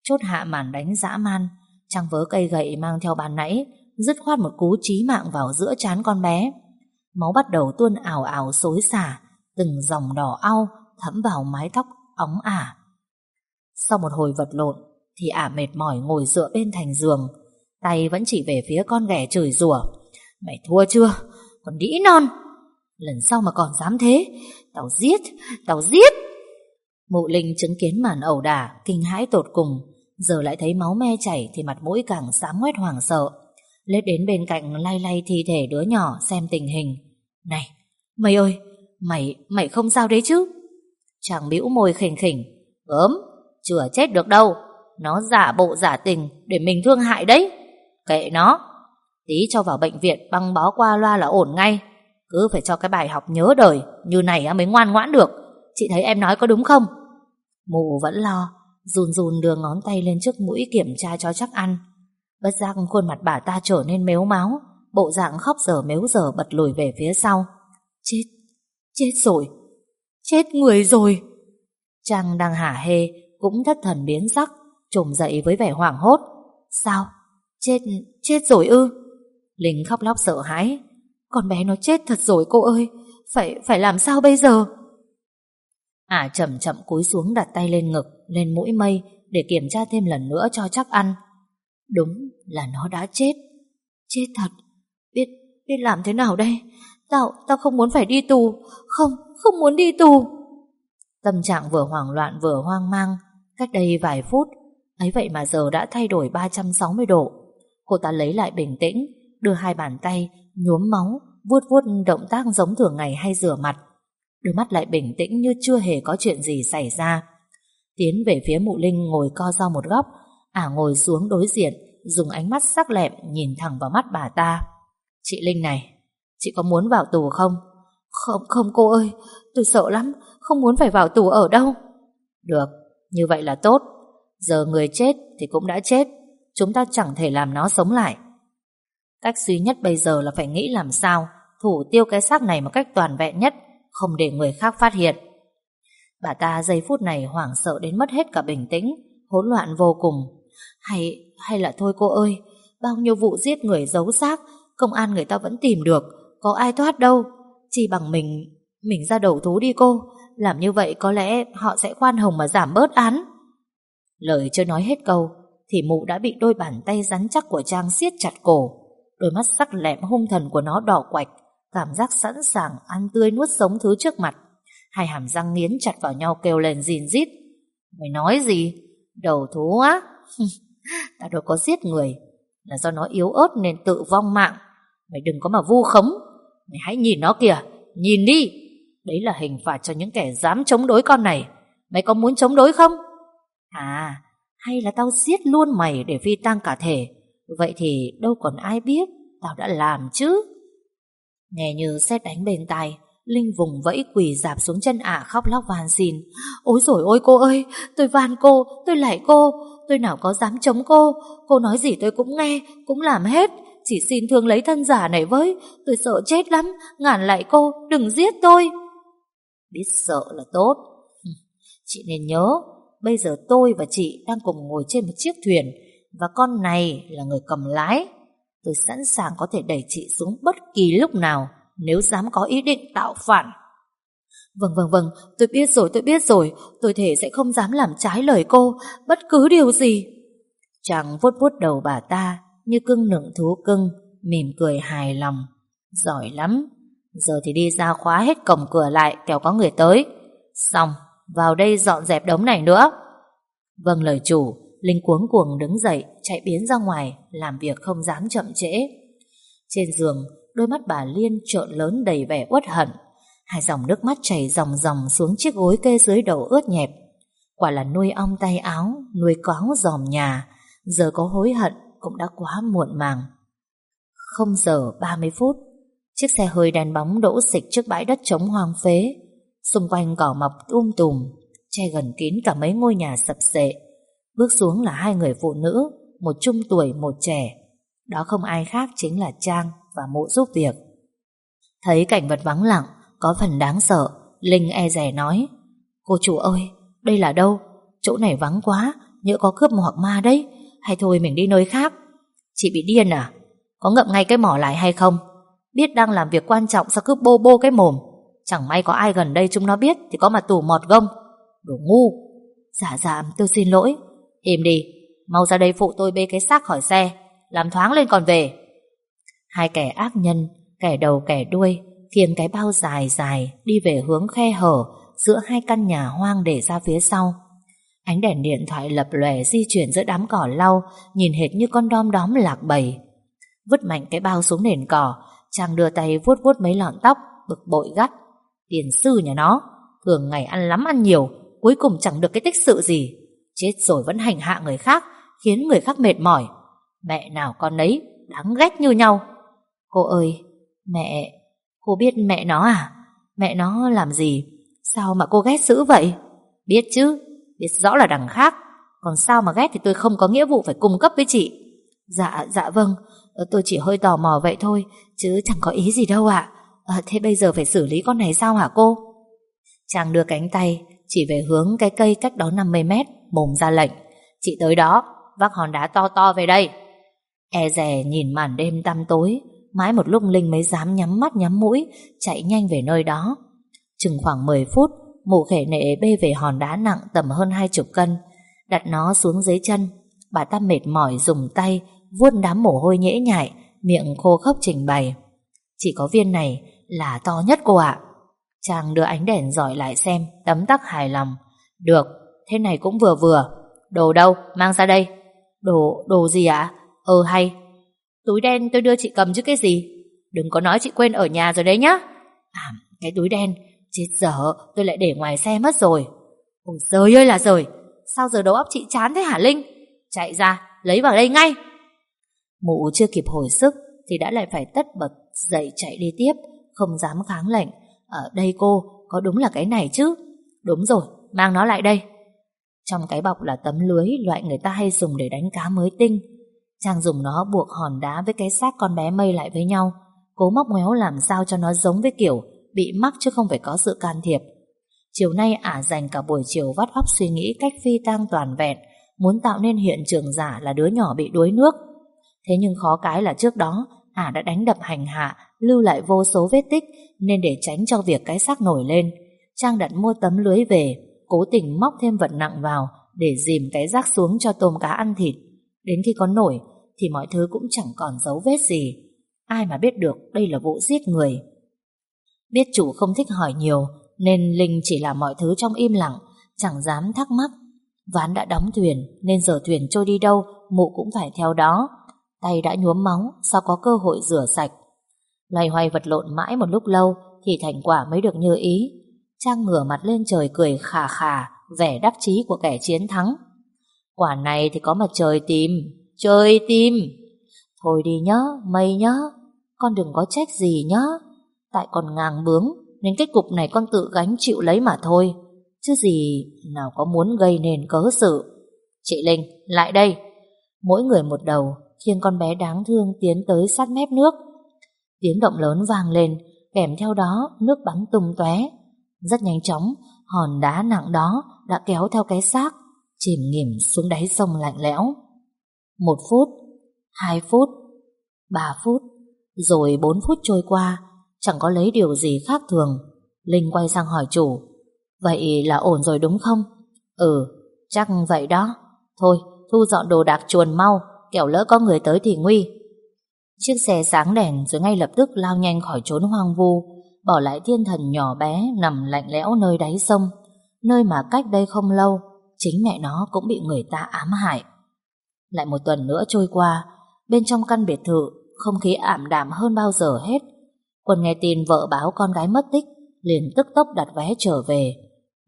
Chốt hạ màn đánh dã man, trang vớ cây gậy mang theo bàn nãy, dứt khoát một cú chí mạng vào giữa chán con bé. Máu bắt đầu tuôn ảo ảo xối xả, từng dòng đỏ au thấm vào mái tóc óng ả. Sau một hồi vật lộn, thì ả mệt mỏi ngồi dựa bên thành giường, tay vẫn chỉ về phía con ghẻ chửi rủa. Mày thua chưa? Còn đĩ non. Lần sau mà còn dám thế, tao giết, tao giết. Mụ Linh chứng kiến màn ẩu đả, kinh hãi tột cùng, giờ lại thấy máu me chảy thì mặt mũi càng xám ngoét hoảng sợ. Lết đến bên cạnh lay lay thi thể đứa nhỏ xem tình hình. Này, mày ơi, mày, mày không sao đấy chứ? Chàng bĩu môi khỉnh khỉnh. Gớm, chưa chết được đâu. Nó giả bộ giả tình để mình thương hại đấy. Kệ nó. Tí cho vào bệnh viện băng bó qua loa là ổn ngay. Cứ phải cho cái bài học nhớ đời như này mới ngoan ngoãn được. Chị thấy em nói có đúng không? Mụ vẫn lo, run run đưa ngón tay lên trước mũi kiểm tra cho chắc ăn. Bất giác khuôn mặt bà ta trở nên mếu máu, bộ dạng khóc dở mếu dở bật lùi về phía sau. Chết, chết rồi, chết người rồi. Trang đang hả hê, cũng thất thần biến sắc, trồm dậy với vẻ hoảng hốt. Sao? Chết, chết rồi ư? Linh khóc lóc sợ hãi. Con bé nó chết thật rồi cô ơi, phải, phải làm sao bây giờ? Ả à, chậm chậm cúi xuống đặt tay lên ngực, lên mũi mây để kiểm tra thêm lần nữa cho chắc ăn. Đúng là nó đã chết. Chết thật. Biết, biết làm thế nào đây? Tao, tao không muốn phải đi tù. Không, không muốn đi tù. Tâm trạng vừa hoảng loạn vừa hoang mang. Cách đây vài phút, ấy vậy mà giờ đã thay đổi 360 độ. Cô ta lấy lại bình tĩnh, đưa hai bàn tay, nhuốm máu, vuốt vuốt động tác giống thường ngày hay rửa mặt. Đôi mắt lại bình tĩnh như chưa hề có chuyện gì xảy ra. Tiến về phía mụ Linh ngồi co do một góc, ả ngồi xuống đối diện, dùng ánh mắt sắc lẹm nhìn thẳng vào mắt bà ta. Chị Linh này, chị có muốn vào tù không? Không, không cô ơi, tôi sợ lắm, không muốn phải vào tù ở đâu. Được, như vậy là tốt. Giờ người chết thì cũng đã chết, chúng ta chẳng thể làm nó sống lại. Cách duy nhất bây giờ là phải nghĩ làm sao thủ tiêu cái xác này một cách toàn vẹn nhất, không để người khác phát hiện. Bà ta giây phút này hoảng sợ đến mất hết cả bình tĩnh, hỗn loạn vô cùng. Hay, hay là thôi cô ơi, bao nhiêu vụ giết người giấu xác, công an người ta vẫn tìm được, có ai thoát đâu. Chỉ bằng mình, mình ra đầu thú đi cô, làm như vậy có lẽ họ sẽ khoan hồng mà giảm bớt án. Lời chưa nói hết câu, thì mụ đã bị đôi bàn tay rắn chắc của Trang siết chặt cổ. Đôi mắt sắc lẹm hung thần của nó đỏ quạch, cảm giác sẵn sàng ăn tươi nuốt sống thứ trước mặt. Hai hàm răng nghiến chặt vào nhau kêu lên rìn rít. Mày nói gì? Đầu thú á? Ta đâu có giết người, là do nó yếu ớt nên tự vong mạng. Mày đừng có mà vu khống. Mày hãy nhìn nó kìa, nhìn đi. Đấy là hình phạt cho những kẻ dám chống đối con này. Mày có muốn chống đối không? À, hay là tao giết luôn mày để phi tang cả thể. Vậy thì đâu còn ai biết tao đã làm chứ. Nghe như xét đánh bên tai Linh vùng vẫy quỳ dạp xuống chân ả khóc lóc van xin. Ôi rồi ôi cô ơi Tôi van cô, tôi lại cô Tôi nào có dám chống cô. Cô nói gì tôi cũng nghe, cũng làm hết. Chỉ xin thương lấy thân giả này với Tôi sợ chết lắm Ngàn lại cô, đừng giết tôi. Biết sợ là tốt. Ừ, chị nên nhớ Bây giờ tôi và chị đang cùng ngồi trên một chiếc thuyền Và con này là người cầm lái. Tôi sẵn sàng có thể đẩy chị xuống bất kỳ lúc nào nếu dám có ý định tạo phản. Vâng vâng vâng, tôi biết rồi, tôi biết rồi, tôi thể sẽ không dám làm trái lời cô, bất cứ điều gì. Chàng vuốt vuốt đầu bà ta, như cưng nựng thú cưng, mỉm cười hài lòng. Giỏi lắm, giờ thì đi ra khóa hết cổng cửa lại, kẻo có người tới. Xong, vào đây dọn dẹp đống này nữa. Vâng lời chủ, Linh cuống cuồng đứng dậy, chạy biến ra ngoài, làm việc không dám chậm trễ. Trên giường, đôi mắt bà Liên trợn lớn đầy vẻ uất hận. Hai dòng nước mắt chảy ròng ròng xuống chiếc gối kê dưới đầu ướt nhẹp. Quả là nuôi ong tay áo, nuôi cáo dòm nhà, giờ có hối hận cũng đã quá muộn màng. Không giờ 30 phút, chiếc xe hơi đèn bóng đỗ xịch trước bãi đất trống hoang phế. Xung quanh cỏ mọc um tùm, che gần kín cả mấy ngôi nhà sập sệ. Bước xuống là hai người phụ nữ, một trung tuổi một trẻ. Đó không ai khác chính là Trang và mụ giúp việc. Thấy cảnh vật vắng lặng, có phần đáng sợ, Linh e rè nói, Cô chủ ơi, đây là đâu? Chỗ này vắng quá, nhỡ có cướp hoặc ma đấy, hay thôi mình đi nơi khác. Chị bị điên à? Có ngậm ngay cái mỏ lại hay không? Biết đang làm việc quan trọng sao cứ bô bô cái mồm. Chẳng may có ai gần đây chúng nó biết thì có mà tù mọt gông. Đồ ngu. Dạ dạ, tôi xin lỗi. Im đi, mau ra đây phụ tôi bê cái xác khỏi xe, làm thoáng lên còn về. Hai kẻ ác nhân, kẻ đầu kẻ đuôi, khiêng cái bao dài dài đi về hướng khe hở giữa hai căn nhà hoang để ra phía sau. Ánh đèn điện thoại lập lòe di chuyển giữa đám cỏ lau, nhìn hệt như con đom đóm lạc bầy. Vứt mạnh cái bao xuống nền cỏ, chàng đưa tay vuốt vuốt mấy lọn tóc, bực bội gắt. Tiền sư nhà nó, thường ngày ăn lắm ăn nhiều, cuối cùng chẳng được cái tích sự gì. Chết rồi vẫn hành hạ người khác, khiến người khác mệt mỏi. Mẹ nào con ấy, đáng ghét như nhau. Cô ơi, mẹ... Cô biết mẹ nó à? Mẹ nó làm gì? Sao mà cô ghét dữ vậy? Biết chứ, biết rõ là đằng khác. Còn sao mà ghét thì tôi không có nghĩa vụ phải cung cấp với chị. Dạ, dạ vâng, ờ, tôi chỉ hơi tò mò vậy thôi, chứ chẳng có ý gì đâu ạ. À. thế bây giờ phải xử lý con này sao hả cô? Chàng đưa cánh tay, chỉ về hướng cái cây cách đó 50 mét, mồm ra lệnh. Chị tới đó, vác hòn đá to to về đây. E rè nhìn màn đêm tăm tối, Mãi một lúc Linh mới dám nhắm mắt nhắm mũi Chạy nhanh về nơi đó. Chừng khoảng 10 phút Mụ khể nệ bê về hòn đá nặng tầm hơn hai chục cân Đặt nó xuống dưới chân. Bà ta mệt mỏi dùng tay Vuốt đám mồ hôi nhễ nhại Miệng khô khốc trình bày. Chỉ có viên này là to nhất cô ạ. Chàng đưa ánh đèn dọi lại xem Tấm tắc hài lòng. Được, thế này cũng vừa vừa. Đồ đâu, mang ra đây. Đồ, đồ gì ạ? Ờ hay, Túi đen tôi đưa chị cầm chứ cái gì? Đừng có nói chị quên ở nhà rồi đấy nhá. À cái túi đen, Chết dở, tôi lại để ngoài xe mất rồi. Ôi giời ơi là rồi Sao giờ đầu óc chị chán thế hả Linh? Chạy ra, lấy vào đây ngay. Mụ chưa kịp hồi sức Thì đã lại phải tất bật dậy chạy đi tiếp, Không dám kháng lệnh. Ở đây cô, có đúng là cái này chứ? Đúng rồi, mang nó lại đây. Trong cái bọc là tấm lưới Loại người ta hay dùng để đánh cá mới tinh. Trang dùng nó buộc hòn đá với cái xác con bé mây lại với nhau, cố móc méo làm sao cho nó giống với kiểu bị mắc chứ không phải có sự can thiệp. Chiều nay ả dành cả buổi chiều vắt óc suy nghĩ cách phi tang toàn vẹn, muốn tạo nên hiện trường giả là đứa nhỏ bị đuối nước. Thế nhưng khó cái là trước đó ả đã đánh đập hành hạ, lưu lại vô số vết tích nên để tránh cho việc cái xác nổi lên, Trang đặt mua tấm lưới về, cố tình móc thêm vật nặng vào để dìm cái rác xuống cho tôm cá ăn thịt. Đến khi có nổi thì mọi thứ cũng chẳng còn dấu vết gì. Ai mà biết được đây là vụ giết người. Biết chủ không thích hỏi nhiều nên Linh chỉ làm mọi thứ trong im lặng, chẳng dám thắc mắc. Ván đã đóng thuyền nên giờ thuyền trôi đi đâu mụ cũng phải theo đó. Tay đã nhuốm máu sao có cơ hội rửa sạch. Loay hoay vật lộn mãi một lúc lâu thì thành quả mới được như ý. Trang ngửa mặt lên trời cười khà khà, vẻ đắc chí của kẻ chiến thắng. Quả này thì có mà trời tìm, trời tìm. Thôi đi nhá, mây nhá, con đừng có trách gì nhá. Tại con ngang bướng Nên kết cục này con tự gánh chịu lấy mà thôi. Chứ gì nào có muốn gây nên cớ sự. Chị Linh lại đây. Mỗi người một đầu Khiêng con bé đáng thương tiến tới sát mép nước. Tiếng động lớn vang lên Kèm theo đó nước bắn tung tóe. Rất nhanh chóng Hòn đá nặng đó đã kéo theo cái xác. Chìm nghỉm xuống đáy sông lạnh lẽo. Một phút Hai phút Ba phút Rồi bốn phút trôi qua Chẳng có lấy điều gì khác thường. Linh quay sang hỏi chủ Vậy là ổn rồi đúng không? Ừ, chắc vậy đó. Thôi, thu dọn đồ đạc chuồn mau Kẻo lỡ có người tới thì nguy. Chiếc xe sáng đèn rồi ngay lập tức lao nhanh khỏi trốn hoang vu Bỏ lại thiên thần nhỏ bé Nằm lạnh lẽo nơi đáy sông Nơi mà cách đây không lâu Chính mẹ nó cũng bị người ta ám hại. Lại một tuần nữa trôi qua, Bên trong căn biệt thự Không khí ảm đạm hơn bao giờ hết. Quân nghe tin vợ báo con gái mất tích, liền tức tốc đặt vé trở về.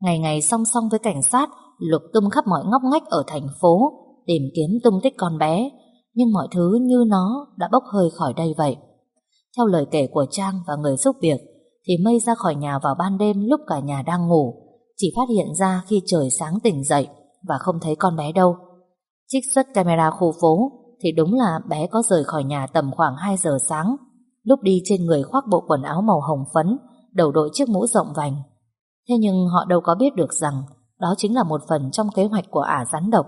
Ngày ngày song song với cảnh sát, lục tung khắp mọi ngóc ngách ở thành phố, tìm kiếm tung tích con bé. Nhưng mọi thứ như nó đã bốc hơi khỏi đây vậy. Theo lời kể của Trang và người giúp việc, thì Mây ra khỏi nhà vào ban đêm lúc cả nhà đang ngủ chỉ phát hiện ra khi trời sáng tỉnh dậy và không thấy con bé đâu. Trích xuất camera khu phố thì đúng là bé có rời khỏi nhà tầm khoảng 2 giờ sáng lúc đi trên người khoác bộ quần áo màu hồng phấn đầu đội chiếc mũ rộng vành Thế nhưng họ đâu có biết được rằng đó chính là một phần trong kế hoạch của ả rắn độc.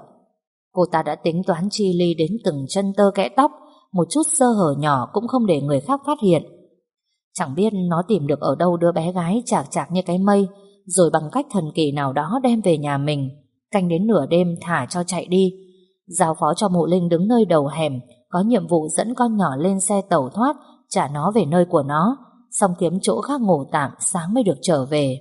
Cô ta đã tính toán chi ly đến từng chân tơ kẽ tóc, một chút sơ hở nhỏ cũng không để người khác phát hiện. Chẳng biết nó tìm được ở đâu đứa bé gái chạc chạc như cái mây, rồi bằng cách thần kỳ nào đó đem về nhà mình, canh đến nửa đêm thả cho chạy đi. Giao phó cho mụ Linh đứng nơi đầu hẻm, có nhiệm vụ dẫn con nhỏ lên xe tẩu thoát, trả nó về nơi của nó, xong kiếm chỗ khác ngủ tạm sáng mới được trở về.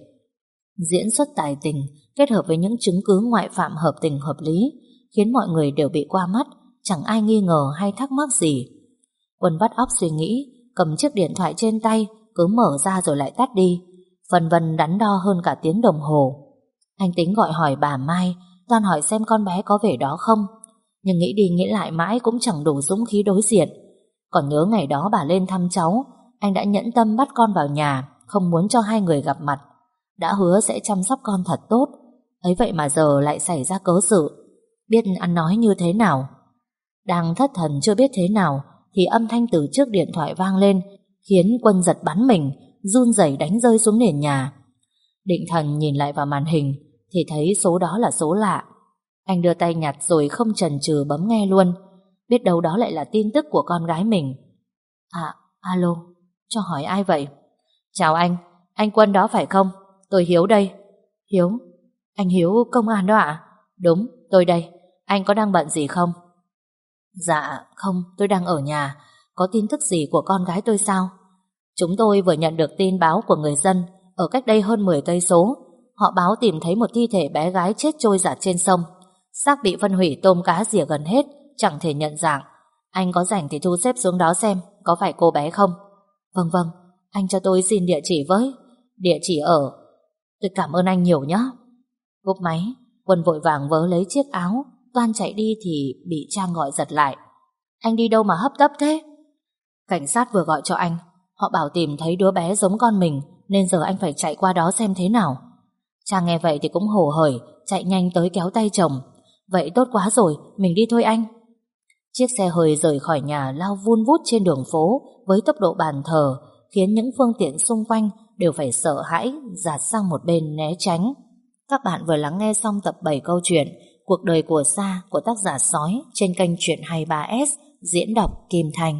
Diễn xuất tài tình kết hợp với những chứng cứ ngoại phạm hợp tình hợp lý khiến mọi người đều bị qua mắt, chẳng ai nghi ngờ hay thắc mắc gì. Quân bắt óc suy nghĩ, cầm chiếc điện thoại trên tay, cứ mở ra rồi lại tắt đi. Phần vân đắn đo hơn cả tiếng đồng hồ. Anh tính gọi hỏi bà Mai, toàn hỏi xem con bé có về đó không. Nhưng nghĩ đi nghĩ lại mãi cũng chẳng đủ dũng khí đối diện. Còn nhớ ngày đó bà lên thăm cháu, anh đã nhẫn tâm bắt con vào nhà, không muốn cho hai người gặp mặt đã hứa sẽ chăm sóc con thật tốt ấy vậy mà giờ lại xảy ra cớ sự biết ăn nói như thế nào đang thất thần chưa biết thế nào thì âm thanh từ trước điện thoại vang lên khiến quân giật bắn mình run rẩy đánh rơi xuống nền nhà định thần nhìn lại vào màn hình thì thấy số đó là số lạ anh đưa tay nhặt rồi không chần chừ bấm nghe luôn biết đâu đó lại là tin tức của con gái mình à alo cho hỏi ai vậy chào anh anh Quân đó phải không Tôi Hiếu đây. Hiếu? Anh Hiếu công an đó ạ? Đúng, tôi đây. Anh có đang bận gì không? Dạ, không, tôi đang ở nhà. Có tin tức gì của con gái tôi sao? Chúng tôi vừa nhận được tin báo của người dân ở cách đây hơn 10 cây số. Họ báo tìm thấy một thi thể bé gái chết trôi giặt trên sông. Xác bị phân hủy tôm cá rỉa gần hết, chẳng thể nhận dạng. Anh có rảnh thì thu xếp xuống đó xem có phải cô bé không? Vâng vâng, anh cho tôi xin địa chỉ với. Địa chỉ ở Tôi cảm ơn anh nhiều nhé. Cúp máy, Quân vội vàng vớ lấy chiếc áo, toan chạy đi thì bị Trang gọi giật lại. Anh đi đâu mà hấp tấp thế? Cảnh sát vừa gọi cho anh, họ bảo tìm thấy đứa bé giống con mình, nên giờ anh phải chạy qua đó xem thế nào. Trang nghe vậy thì cũng hổ hởi, chạy nhanh tới kéo tay chồng. Vậy tốt quá rồi, mình đi thôi anh. Chiếc xe hơi rời khỏi nhà lao vun vút trên đường phố với tốc độ bàn thờ, khiến những phương tiện xung quanh đều phải sợ hãi giạt sang một bên né tránh. Các bạn vừa lắng nghe xong tập 7 câu chuyện Cuộc đời của Sa của tác giả Sói trên kênh Chuyện 23S diễn đọc Kim Thành.